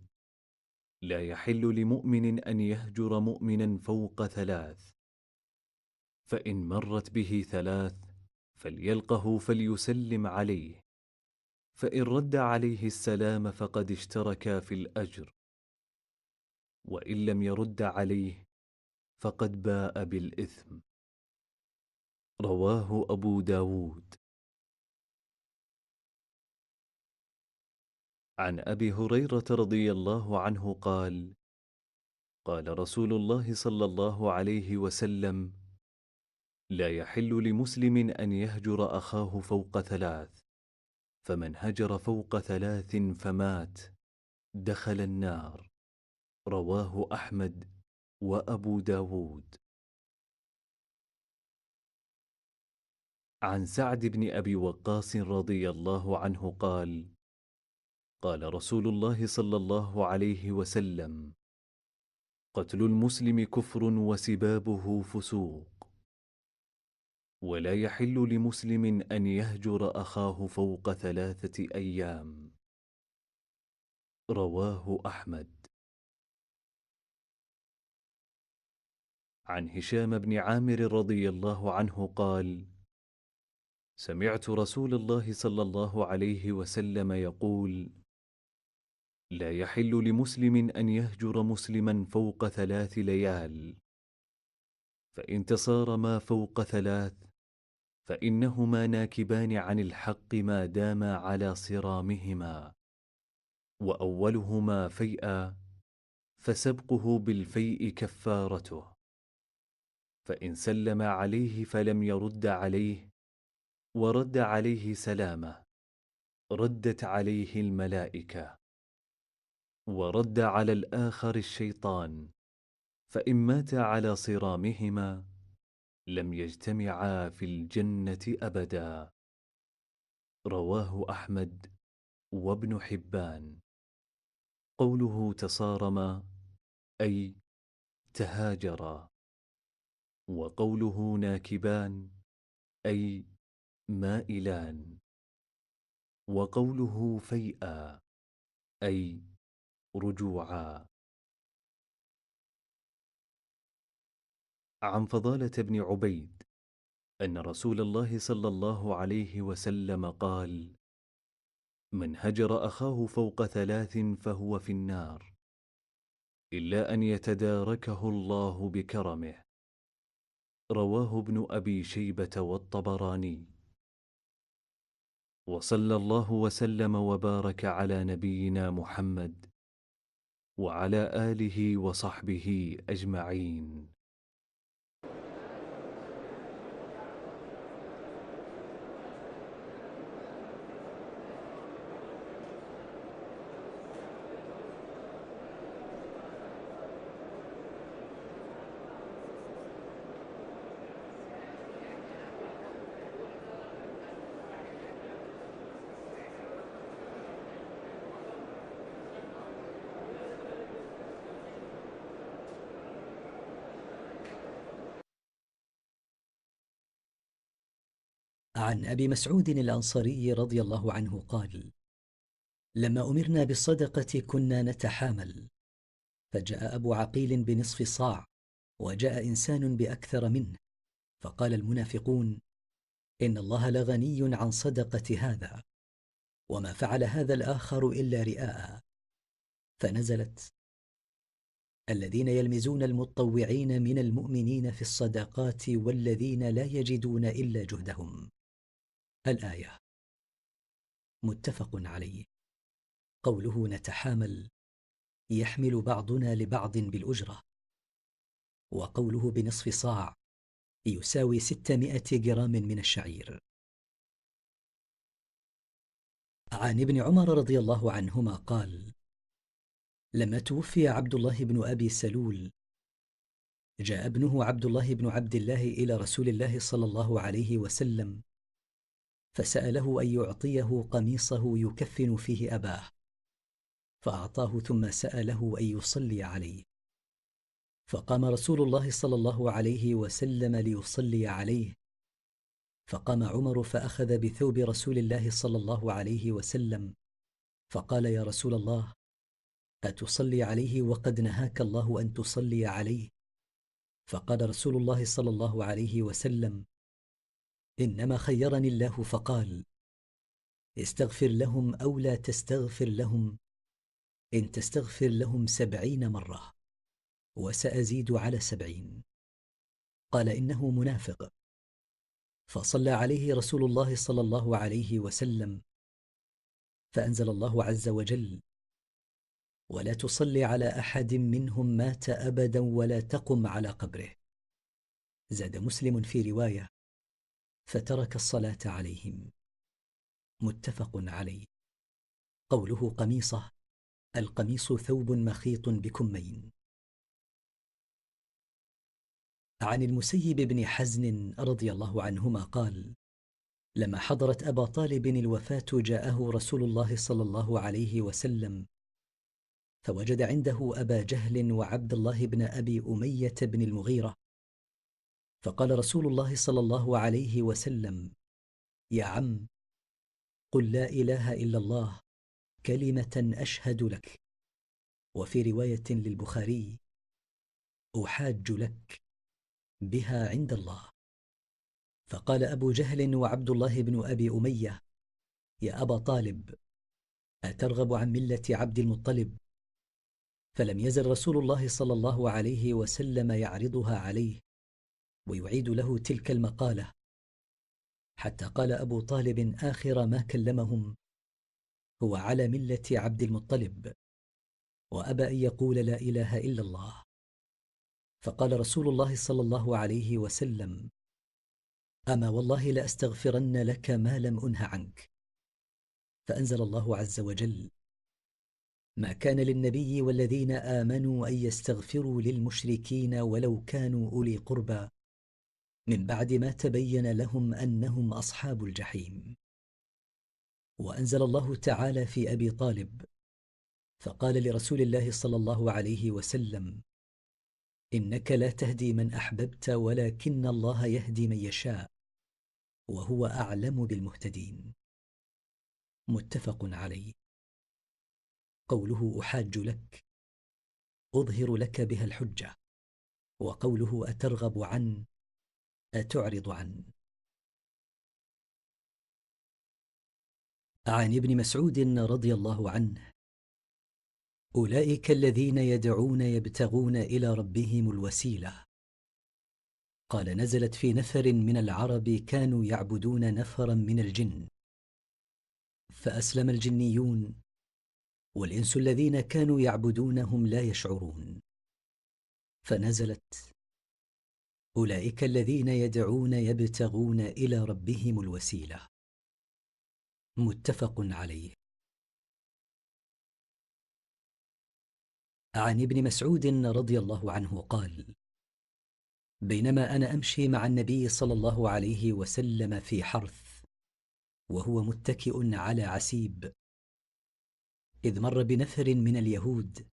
لا يحل لمؤمن أن يهجر مؤمنا فوق ثلاث. فإن مرت به ثلاث فليلقه فليسلم عليه. فإن رد عليه السلام فقد اشتركا في الأجر. وإن لم يرد عليه فقد باء بالإثم. رواه أبو داود. عن أبي هريرة رضي الله عنه قال قال رسول الله صلى الله عليه وسلم لا يحل لمسلم أن يهجر أخاه فوق ثلاث فمن هجر فوق ثلاث فمات دخل النار. رواه أحمد وأبو داود. عن سعد بن أبي وقاص رضي الله عنه قال قال رسول الله صلى الله عليه وسلم قتل المسلم كفر وسبابه فسوق. ولا يحل لمسلم أن يهجر أخاه فوق ثلاثة أيام. رواه أحمد. عن هشام بن عامر رضي الله عنه قال سمعت رسول الله صلى الله عليه وسلم يقول لا يحل لمسلم أن يهجر مسلما فوق ثلاث ليال فإن تصار ما فوق ثلاث فإنهما ناكبان عن الحق ما داما على صرامهما. وأولهما فيئا فسبقه بالفيء كفارته. فإن سلم عليه فلم يرد عليه ورد عليه سلامه. ردت عليه الملائكة. ورد على الآخر الشيطان. فإن مات على صرامهما لم يجتمعا في الجنة أبدا. رواه أحمد وابن حبان. قوله تصارما أي تهاجرا. وقوله ناكبان أي مائلان. وقوله فيئا أي رجوعا. عن فضالة بن عبيد أن رسول الله صلى الله عليه وسلم قال من هجر أخاه فوق ثلاث فهو في النار إلا أن يتداركه الله بكرمه. رواه ابن أبي شيبة والطبراني. وصلى الله وسلم وبارك على نبينا محمد وعلى آله وصحبه أجمعين. عن أبي مسعود الأنصاري رضي الله عنه قال لما أمرنا بالصدقة كنا نتحامل فجاء أبو عقيل بنصف صاع وجاء إنسان بأكثر منه فقال المنافقون إن الله لغني عن صدقة هذا وما فعل هذا الآخر إلا رئاء. فنزلت الذين يلمزون المطوعين من المؤمنين في الصدقات والذين لا يجدون إلا جهدهم. الآية. متفق عليه. قوله نتحامل يحمل بعضنا لبعض بالأجرة. وقوله بنصف صاع يساوي ستمائة جرام من الشعير. عن ابن عمر رضي الله عنهما قال لما توفي عبد الله بن أبي سلول جاء ابنه عبد الله بن عبد الله إلى رسول الله صلى الله عليه وسلم فسأله أن يعطيه قميصه يكفن فيه أباه. فأعطاه ثم سأله أن يصلي عليه. فقام رسول الله صلى الله عليه وسلم ليصلي عليه. فقام عمر فأخذ بثوب رسول الله صلى الله عليه وسلم. فقال يا رسول الله أتصلي عليه وقد نهاك الله أن تصلي عليه؟ فقال رسول الله صلى الله عليه وسلم إنما خيرني الله فقال استغفر لهم أو لا تستغفر لهم إن تستغفر لهم سبعين مرة وسأزيد على سبعين. قال إنه منافق. فصلى عليه رسول الله صلى الله عليه وسلم. فأنزل الله عز وجل ولا تصل على أحد منهم مات أبدا ولا تقم على قبره. زاد مسلم في رواية. فترك الصلاة عليهم. متفق عليه. قوله قميصة القميص ثوب مخيط بكمين. عن المسيب بن حزن رضي الله عنهما قال لما حضرت أبا طالب الوفاة جاءه رسول الله صلى الله عليه وسلم فوجد عنده أبا جهل وعبد الله بن أبي أمية بن المغيرة فقال رسول الله صلى الله عليه وسلم يا عم قل لا إله إلا الله كلمة أشهد لك. وفي رواية للبخاري أحاج لك بها عند الله. فقال أبو جهل وعبد الله بن أبي أمية يا أبا طالب أترغب عن ملة عبد المطلب؟ فلم يزل رسول الله صلى الله عليه وسلم يعرضها عليه. ويعيد له تلك المقالة. حتى قال أبو طالب آخر ما كلمهم هو على ملة عبد المطلب وأبى أن يقول لا إله إلا الله. فقال رسول الله صلى الله عليه وسلم أما والله لاستغفرن لك ما لم أنه عنك. فأنزل الله عز وجل ما كان للنبي والذين آمنوا أن يستغفروا للمشركين ولو كانوا أولي قربى من بعد ما تبين لهم أنهم أصحاب الجحيم. وأنزل الله تعالى في أبي طالب فقال لرسول الله صلى الله عليه وسلم إنك لا تهدي من أحببت ولكن الله يهدي من يشاء وهو أعلم بالمهتدين. متفق عليه. قوله أحاج لك أظهر لك بها الحجة وقوله أترغب عن اتعرض عن عن ابن مسعود رضي الله عنه. أولئك الذين يدعون يبتغون إلى ربهم الوسيلة. قال نزلت في نفر من العرب كانوا يعبدون نفرا من الجن. فأسلم الجنيون والإنس الذين كانوا يعبدونهم لا يشعرون. فنزلت أولئك الذين يدعون يبتغون إلى ربهم الوسيلة. متفق عليه. عن ابن مسعود رضي الله عنه قال بينما أنا أمشي مع النبي صلى الله عليه وسلم في حرث وهو متكئ على عسيب إذ مر بنفر من اليهود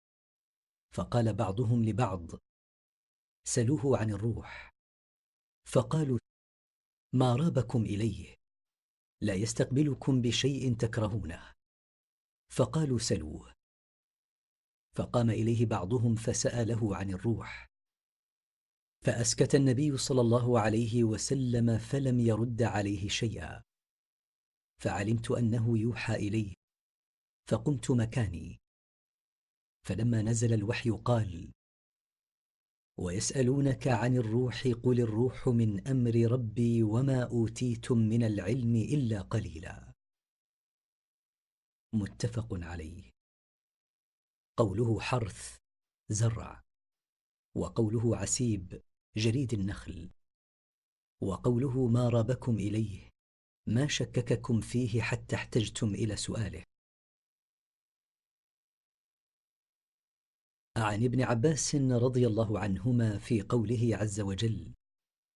فقال بعضهم لبعض سلوه عن الروح. فقالوا ما رابكم إليه؟ لا يستقبلكم بشيء تكرهونه. فقالوا سلوه. فقام إليه بعضهم فسأله عن الروح. فأسكت النبي صلى الله عليه وسلم فلم يرد عليه شيئا. فعلمت أنه يوحى إليه. فقمت مكاني. فلما نزل الوحي قال ويسألونك عن الروح قل الروح من أمر ربي وما أوتيتم من العلم إلا قليلا. متفق عليه. قوله حرث زرع وقوله عسيب جريد النخل وقوله ما رابكم إليه ما شكككم فيه حتى احتجتم إلى سؤاله. عن ابن عباس رضي الله عنهما في قوله عز وجل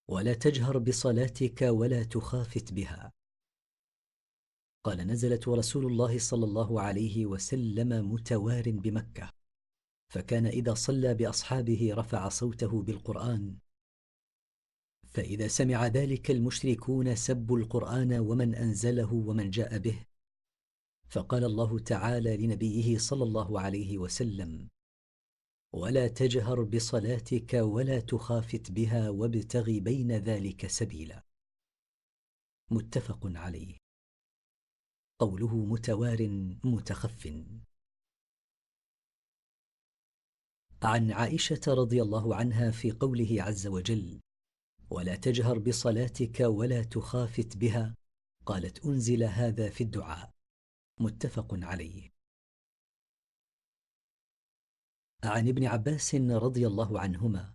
ولا تجهر بصلاتك ولا تخافت بها. قال نزلت ورسول الله صلى الله عليه وسلم متوار بمكة فكان إذا صلى بأصحابه رفع صوته بالقرآن فإذا سمع ذلك المشركون سبوا القرآن ومن أنزله ومن جاء به فقال الله تعالى لنبيه صلى الله عليه وسلم ولا تجهر بصلاتك ولا تخافت بها وابتغ بين ذلك سبيلا. متفق عليه. قوله متوار متخف. عن عائشة رضي الله عنها في قوله عز وجل ولا تجهر بصلاتك ولا تخافت بها قالت أنزل هذا في الدعاء. متفق عليه. عن ابن عباس رضي الله عنهما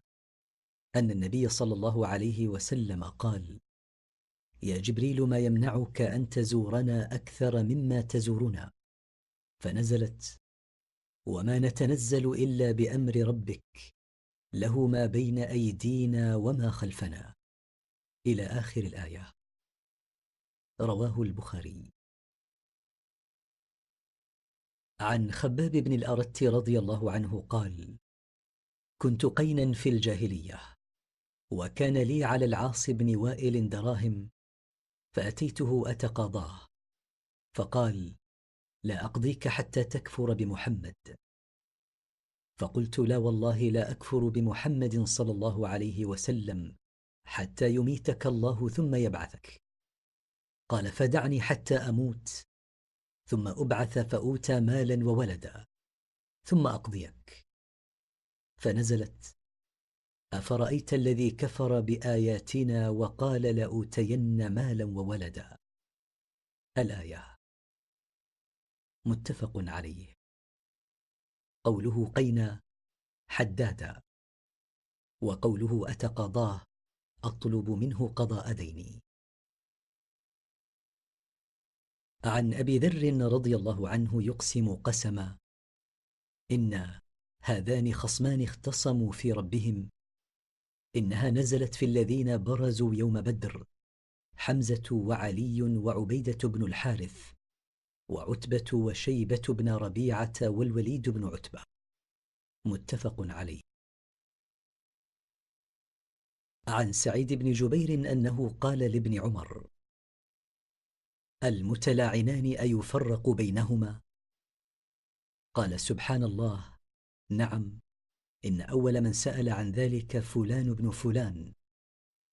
أن النبي صلى الله عليه وسلم قال يا جبريل ما يمنعك أن تزورنا أكثر مما تزورنا؟ فنزلت وما نتنزل إلا بأمر ربك له ما بين أيدينا وما خلفنا. إلى آخر الآية. رواه البخاري. عن خباب بن الأرت رضي الله عنه قال كنت قينا في الجاهلية وكان لي على العاص بن وائل دراهم فأتيته اتقاضاه فقال لا أقضيك حتى تكفر بمحمد. فقلت لا والله لا أكفر بمحمد صلى الله عليه وسلم حتى يميتك الله ثم يبعثك. قال فدعني حتى أموت ثم أبعث فأوتى مالا وولدا. ثم أقضيك. فنزلت. أفرأيت الذي كفر بآياتنا وقال لأوتين مالا وولدا. الآية. متفق عليه. قوله قينا حدادا. وقوله أتقاضاه أطلب منه قضاء ديني. عن أبي ذر رضي الله عنه يقسم قسما. إن هذان خصمان اختصموا في ربهم. إنها نزلت في الذين برزوا يوم بدر. حمزة وعلي وعبيدة بن الحارث وعتبة وشيبة بن ربيعة والوليد بن عتبة. متفق عليه. عن سعيد بن جبير أنه قال لابن عمر المتلاعنان أيفرق بينهما؟ قال سبحان الله نعم. إن أول من سأل عن ذلك فلان بن فلان.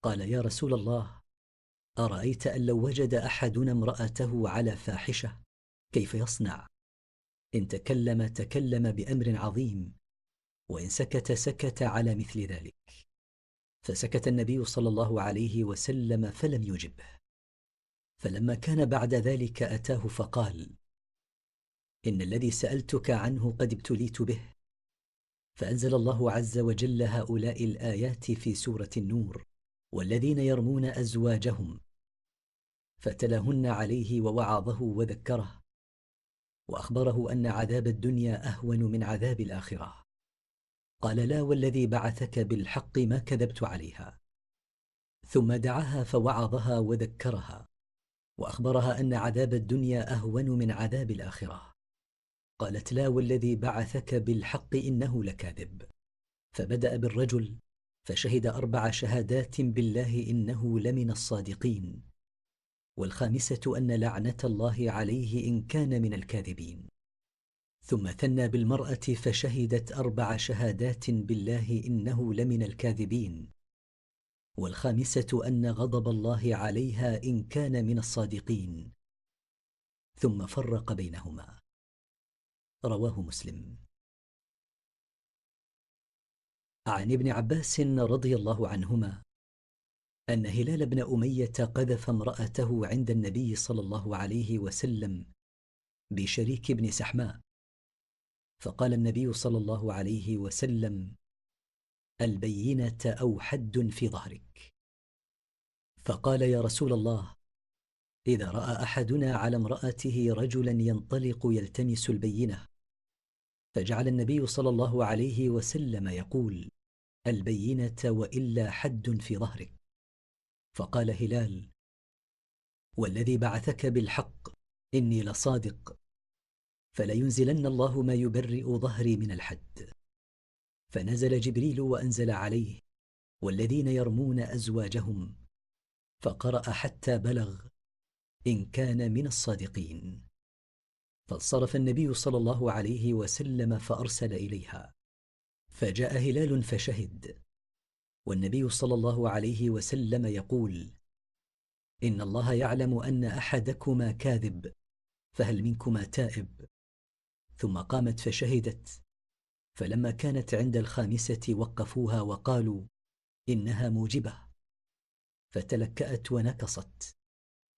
قال يا رسول الله أرأيت أن لو وجد أحدنا امرأته على فاحشة كيف يصنع؟ إن تكلم تكلم بأمر عظيم وإن سكت سكت على مثل ذلك. فسكت النبي صلى الله عليه وسلم فلم يجبه. فلما كان بعد ذلك أتاه فقال إن الذي سألتك عنه قد ابتليت به. فأنزل الله عز وجل هؤلاء الآيات في سورة النور والذين يرمون أزواجهم. فتلهن عليه ووعظه وذكره. وأخبره أن عذاب الدنيا أهون من عذاب الآخرة. قال لا والذي بعثك بالحق ما كذبت عليها. ثم دعاها فوعظها وذكرها. وأخبرها أن عذاب الدنيا أهون من عذاب الآخرة. قالت لا والذي بعثك بالحق إنه لكاذب. فبدأ بالرجل فشهد أربع شهادات بالله إنه لمن الصادقين. والخامسة أن لعنة الله عليه إن كان من الكاذبين. ثم ثنى بالمرأة فشهدت أربع شهادات بالله إنه لمن الكاذبين. والخامسة أن غضب الله عليها إن كان من الصادقين. ثم فرق بينهما. رواه مسلم. عن ابن عباس رضي الله عنهما أن هلال بن أمية قذف امرأته عند النبي صلى الله عليه وسلم بشريك بن سحماء. فقال النبي صلى الله عليه وسلم البينة أو حد في ظهرك. فقال يا رسول الله إذا رأى أحدنا على امرأته رجلا ينطلق يلتمس البينة فجعل النبي صلى الله عليه وسلم يقول البينة وإلا حد في ظهرك. فقال هلال والذي بعثك بالحق إني لصادق فلينزلن الله ما يبرئ ظهري من الحد. فنزل جبريل وأنزل عليه والذين يرمون أزواجهم فقرأ حتى بلغ إن كان من الصادقين. فانصرف النبي صلى الله عليه وسلم فأرسل إليها فجاء هلال فشهد. والنبي صلى الله عليه وسلم يقول إن الله يعلم أن أحدكما كاذب فهل منكما تائب؟ ثم قامت فشهدت. فلما كانت عند الخامسة وقفوها وقالوا إنها موجبة فتلكأت ونكصت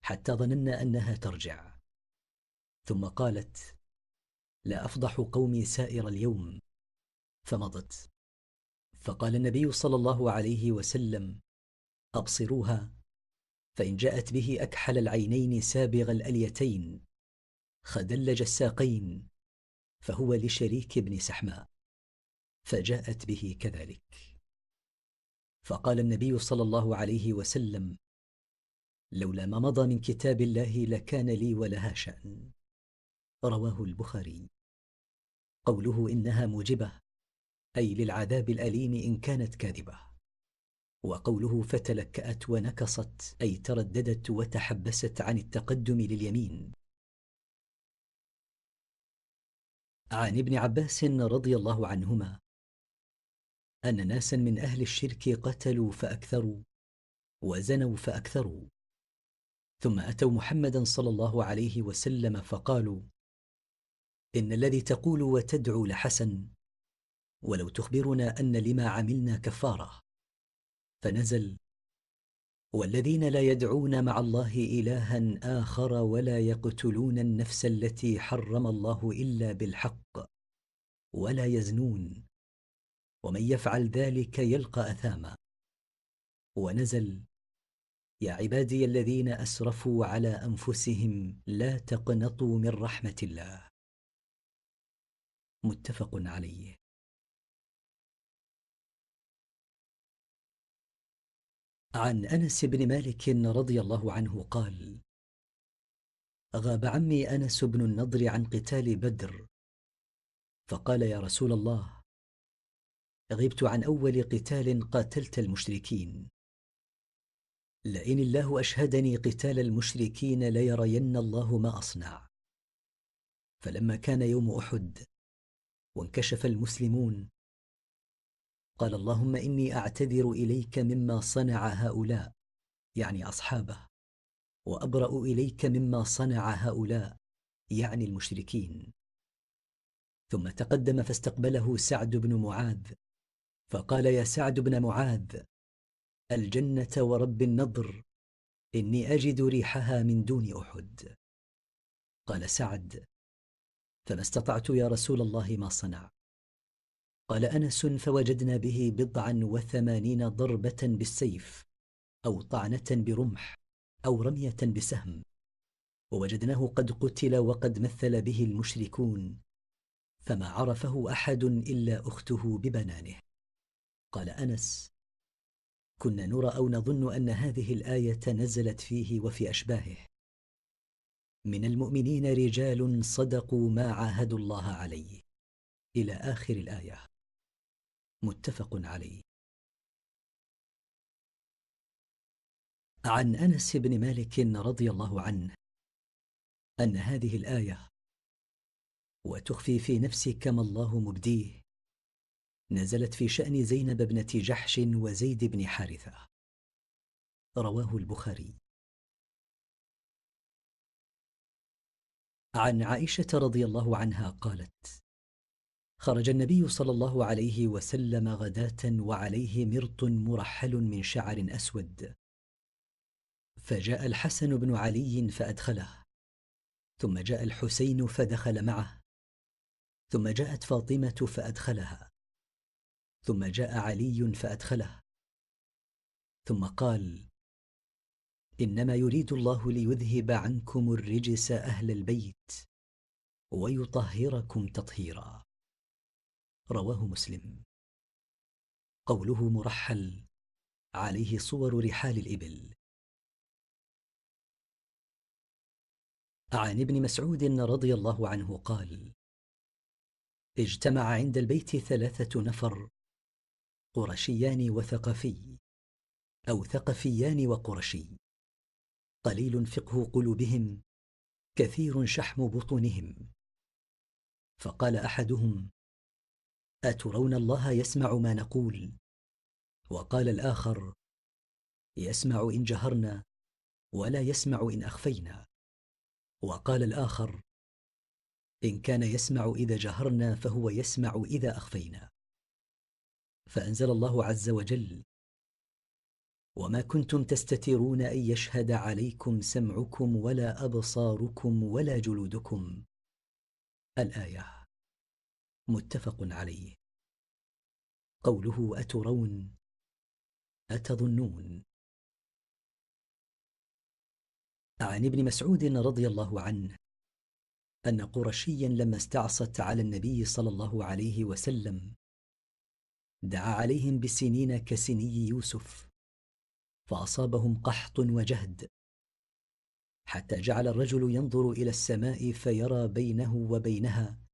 حتى ظننا أنها ترجع. ثم قالت لا أفضح قومي سائر اليوم. فمضت. فقال النبي صلى الله عليه وسلم أبصروها فإن جاءت به أكحل العينين سابغ الأليتين خدلج الساقين فهو لشريك بن سحماء. فجاءت به كذلك. فقال النبي صلى الله عليه وسلم لولا ما مضى من كتاب الله لكان لي ولها شأن. رواه البخاري. قوله إنها موجبة أي للعذاب الأليم إن كانت كاذبة. وقوله فتلكأت ونكصت أي ترددت وتحبست عن التقدم لليمين. عن ابن عباس رضي الله عنهما أن ناسا من أهل الشرك قتلوا فأكثروا وزنوا فأكثروا. ثم أتوا محمدا صلى الله عليه وسلم فقالوا إن الذي تقول وتدعو لحسن ولو تخبرنا أن لما عملنا كفارة. فنزل والذين لا يدعون مع الله إلها آخر ولا يقتلون النفس التي حرم الله إلا بالحق ولا يزنون. ومن يفعل ذلك يلقى أثاما. ونزل يا عبادي الذين أسرفوا على أنفسهم لا تقنطوا من رحمة الله. متفق عليه. عن أنس بن مالك رضي الله عنه قال غاب عمي أنس بن النضر عن قتال بدر. فقال يا رسول الله غبت عن أول قتال قاتلت المشركين. لئن الله أشهدني قتال المشركين ليرين الله ما أصنع. فلما كان يوم أحد وانكشف المسلمون قال اللهم إني أعتذر إليك مما صنع هؤلاء يعني أصحابه وأبرأ إليك مما صنع هؤلاء يعني المشركين. ثم تقدم فاستقبله سعد بن معاذ فقال يا سعد بن معاذ الجنة ورب النضر إني أجد ريحها من دون أحد. قال سعد فما استطعت يا رسول الله ما صنع. قال أنس فوجدنا به بضعا وثمانين ضربة بالسيف أو طعنة برمح أو رمية بسهم. ووجدناه قد قتل وقد مثل به المشركون فما عرفه أحد إلا أخته ببنانه. قال أنس. كنا نرى أو نظن أن هذه الآية نزلت فيه وفي أشباهه. من المؤمنين رجال صدقوا ما عاهدوا الله عليه. إلى آخر الآية. متفق عليه. عن أنس بن مالك رضي الله عنه. أن هذه الآية. وتخفي في نفسك ما الله مبديه. نزلت في شأن زينب بنه جحش وزيد بن حارثة. رواه البخاري. عن عائشة رضي الله عنها قالت خرج النبي صلى الله عليه وسلم غداة وعليه مرط مرحل من شعر أسود. فجاء الحسن بن علي فأدخله. ثم جاء الحسين فدخل معه. ثم جاءت فاطمة فأدخلها. ثم جاء علي فأدخله. ثم قال إنما يريد الله ليذهب عنكم الرجس أهل البيت ويطهركم تطهيرا. رواه مسلم. قوله مرحل عليه صور رحال الإبل. عن ابن مسعود رضي الله عنه قال اجتمع عند البيت ثلاثة نفر قرشيان وثقفي أو ثقفيان وقرشي. قليل فقه قلوبهم كثير شحم بطونهم. فقال أحدهم أترون الله يسمع ما نقول؟ وقال الآخر يسمع إن جهرنا ولا يسمع إن أخفينا. وقال الآخر إن كان يسمع إذا جهرنا فهو يسمع إذا أخفينا. فأنزل الله عز وجل وما كنتم تستترون أن يشهد عليكم سمعكم ولا أبصاركم ولا جلودكم. الآية متفق عليه. قوله أترون؟ أتظنون؟ عن ابن مسعود رضي الله عنه أن قرشيا لما استعصت على النبي صلى الله عليه وسلم دعا عليهم بسنين كسني يوسف فأصابهم قحط وجهد. حتى جعل الرجل ينظر إلى السماء فيرى بينه وبينها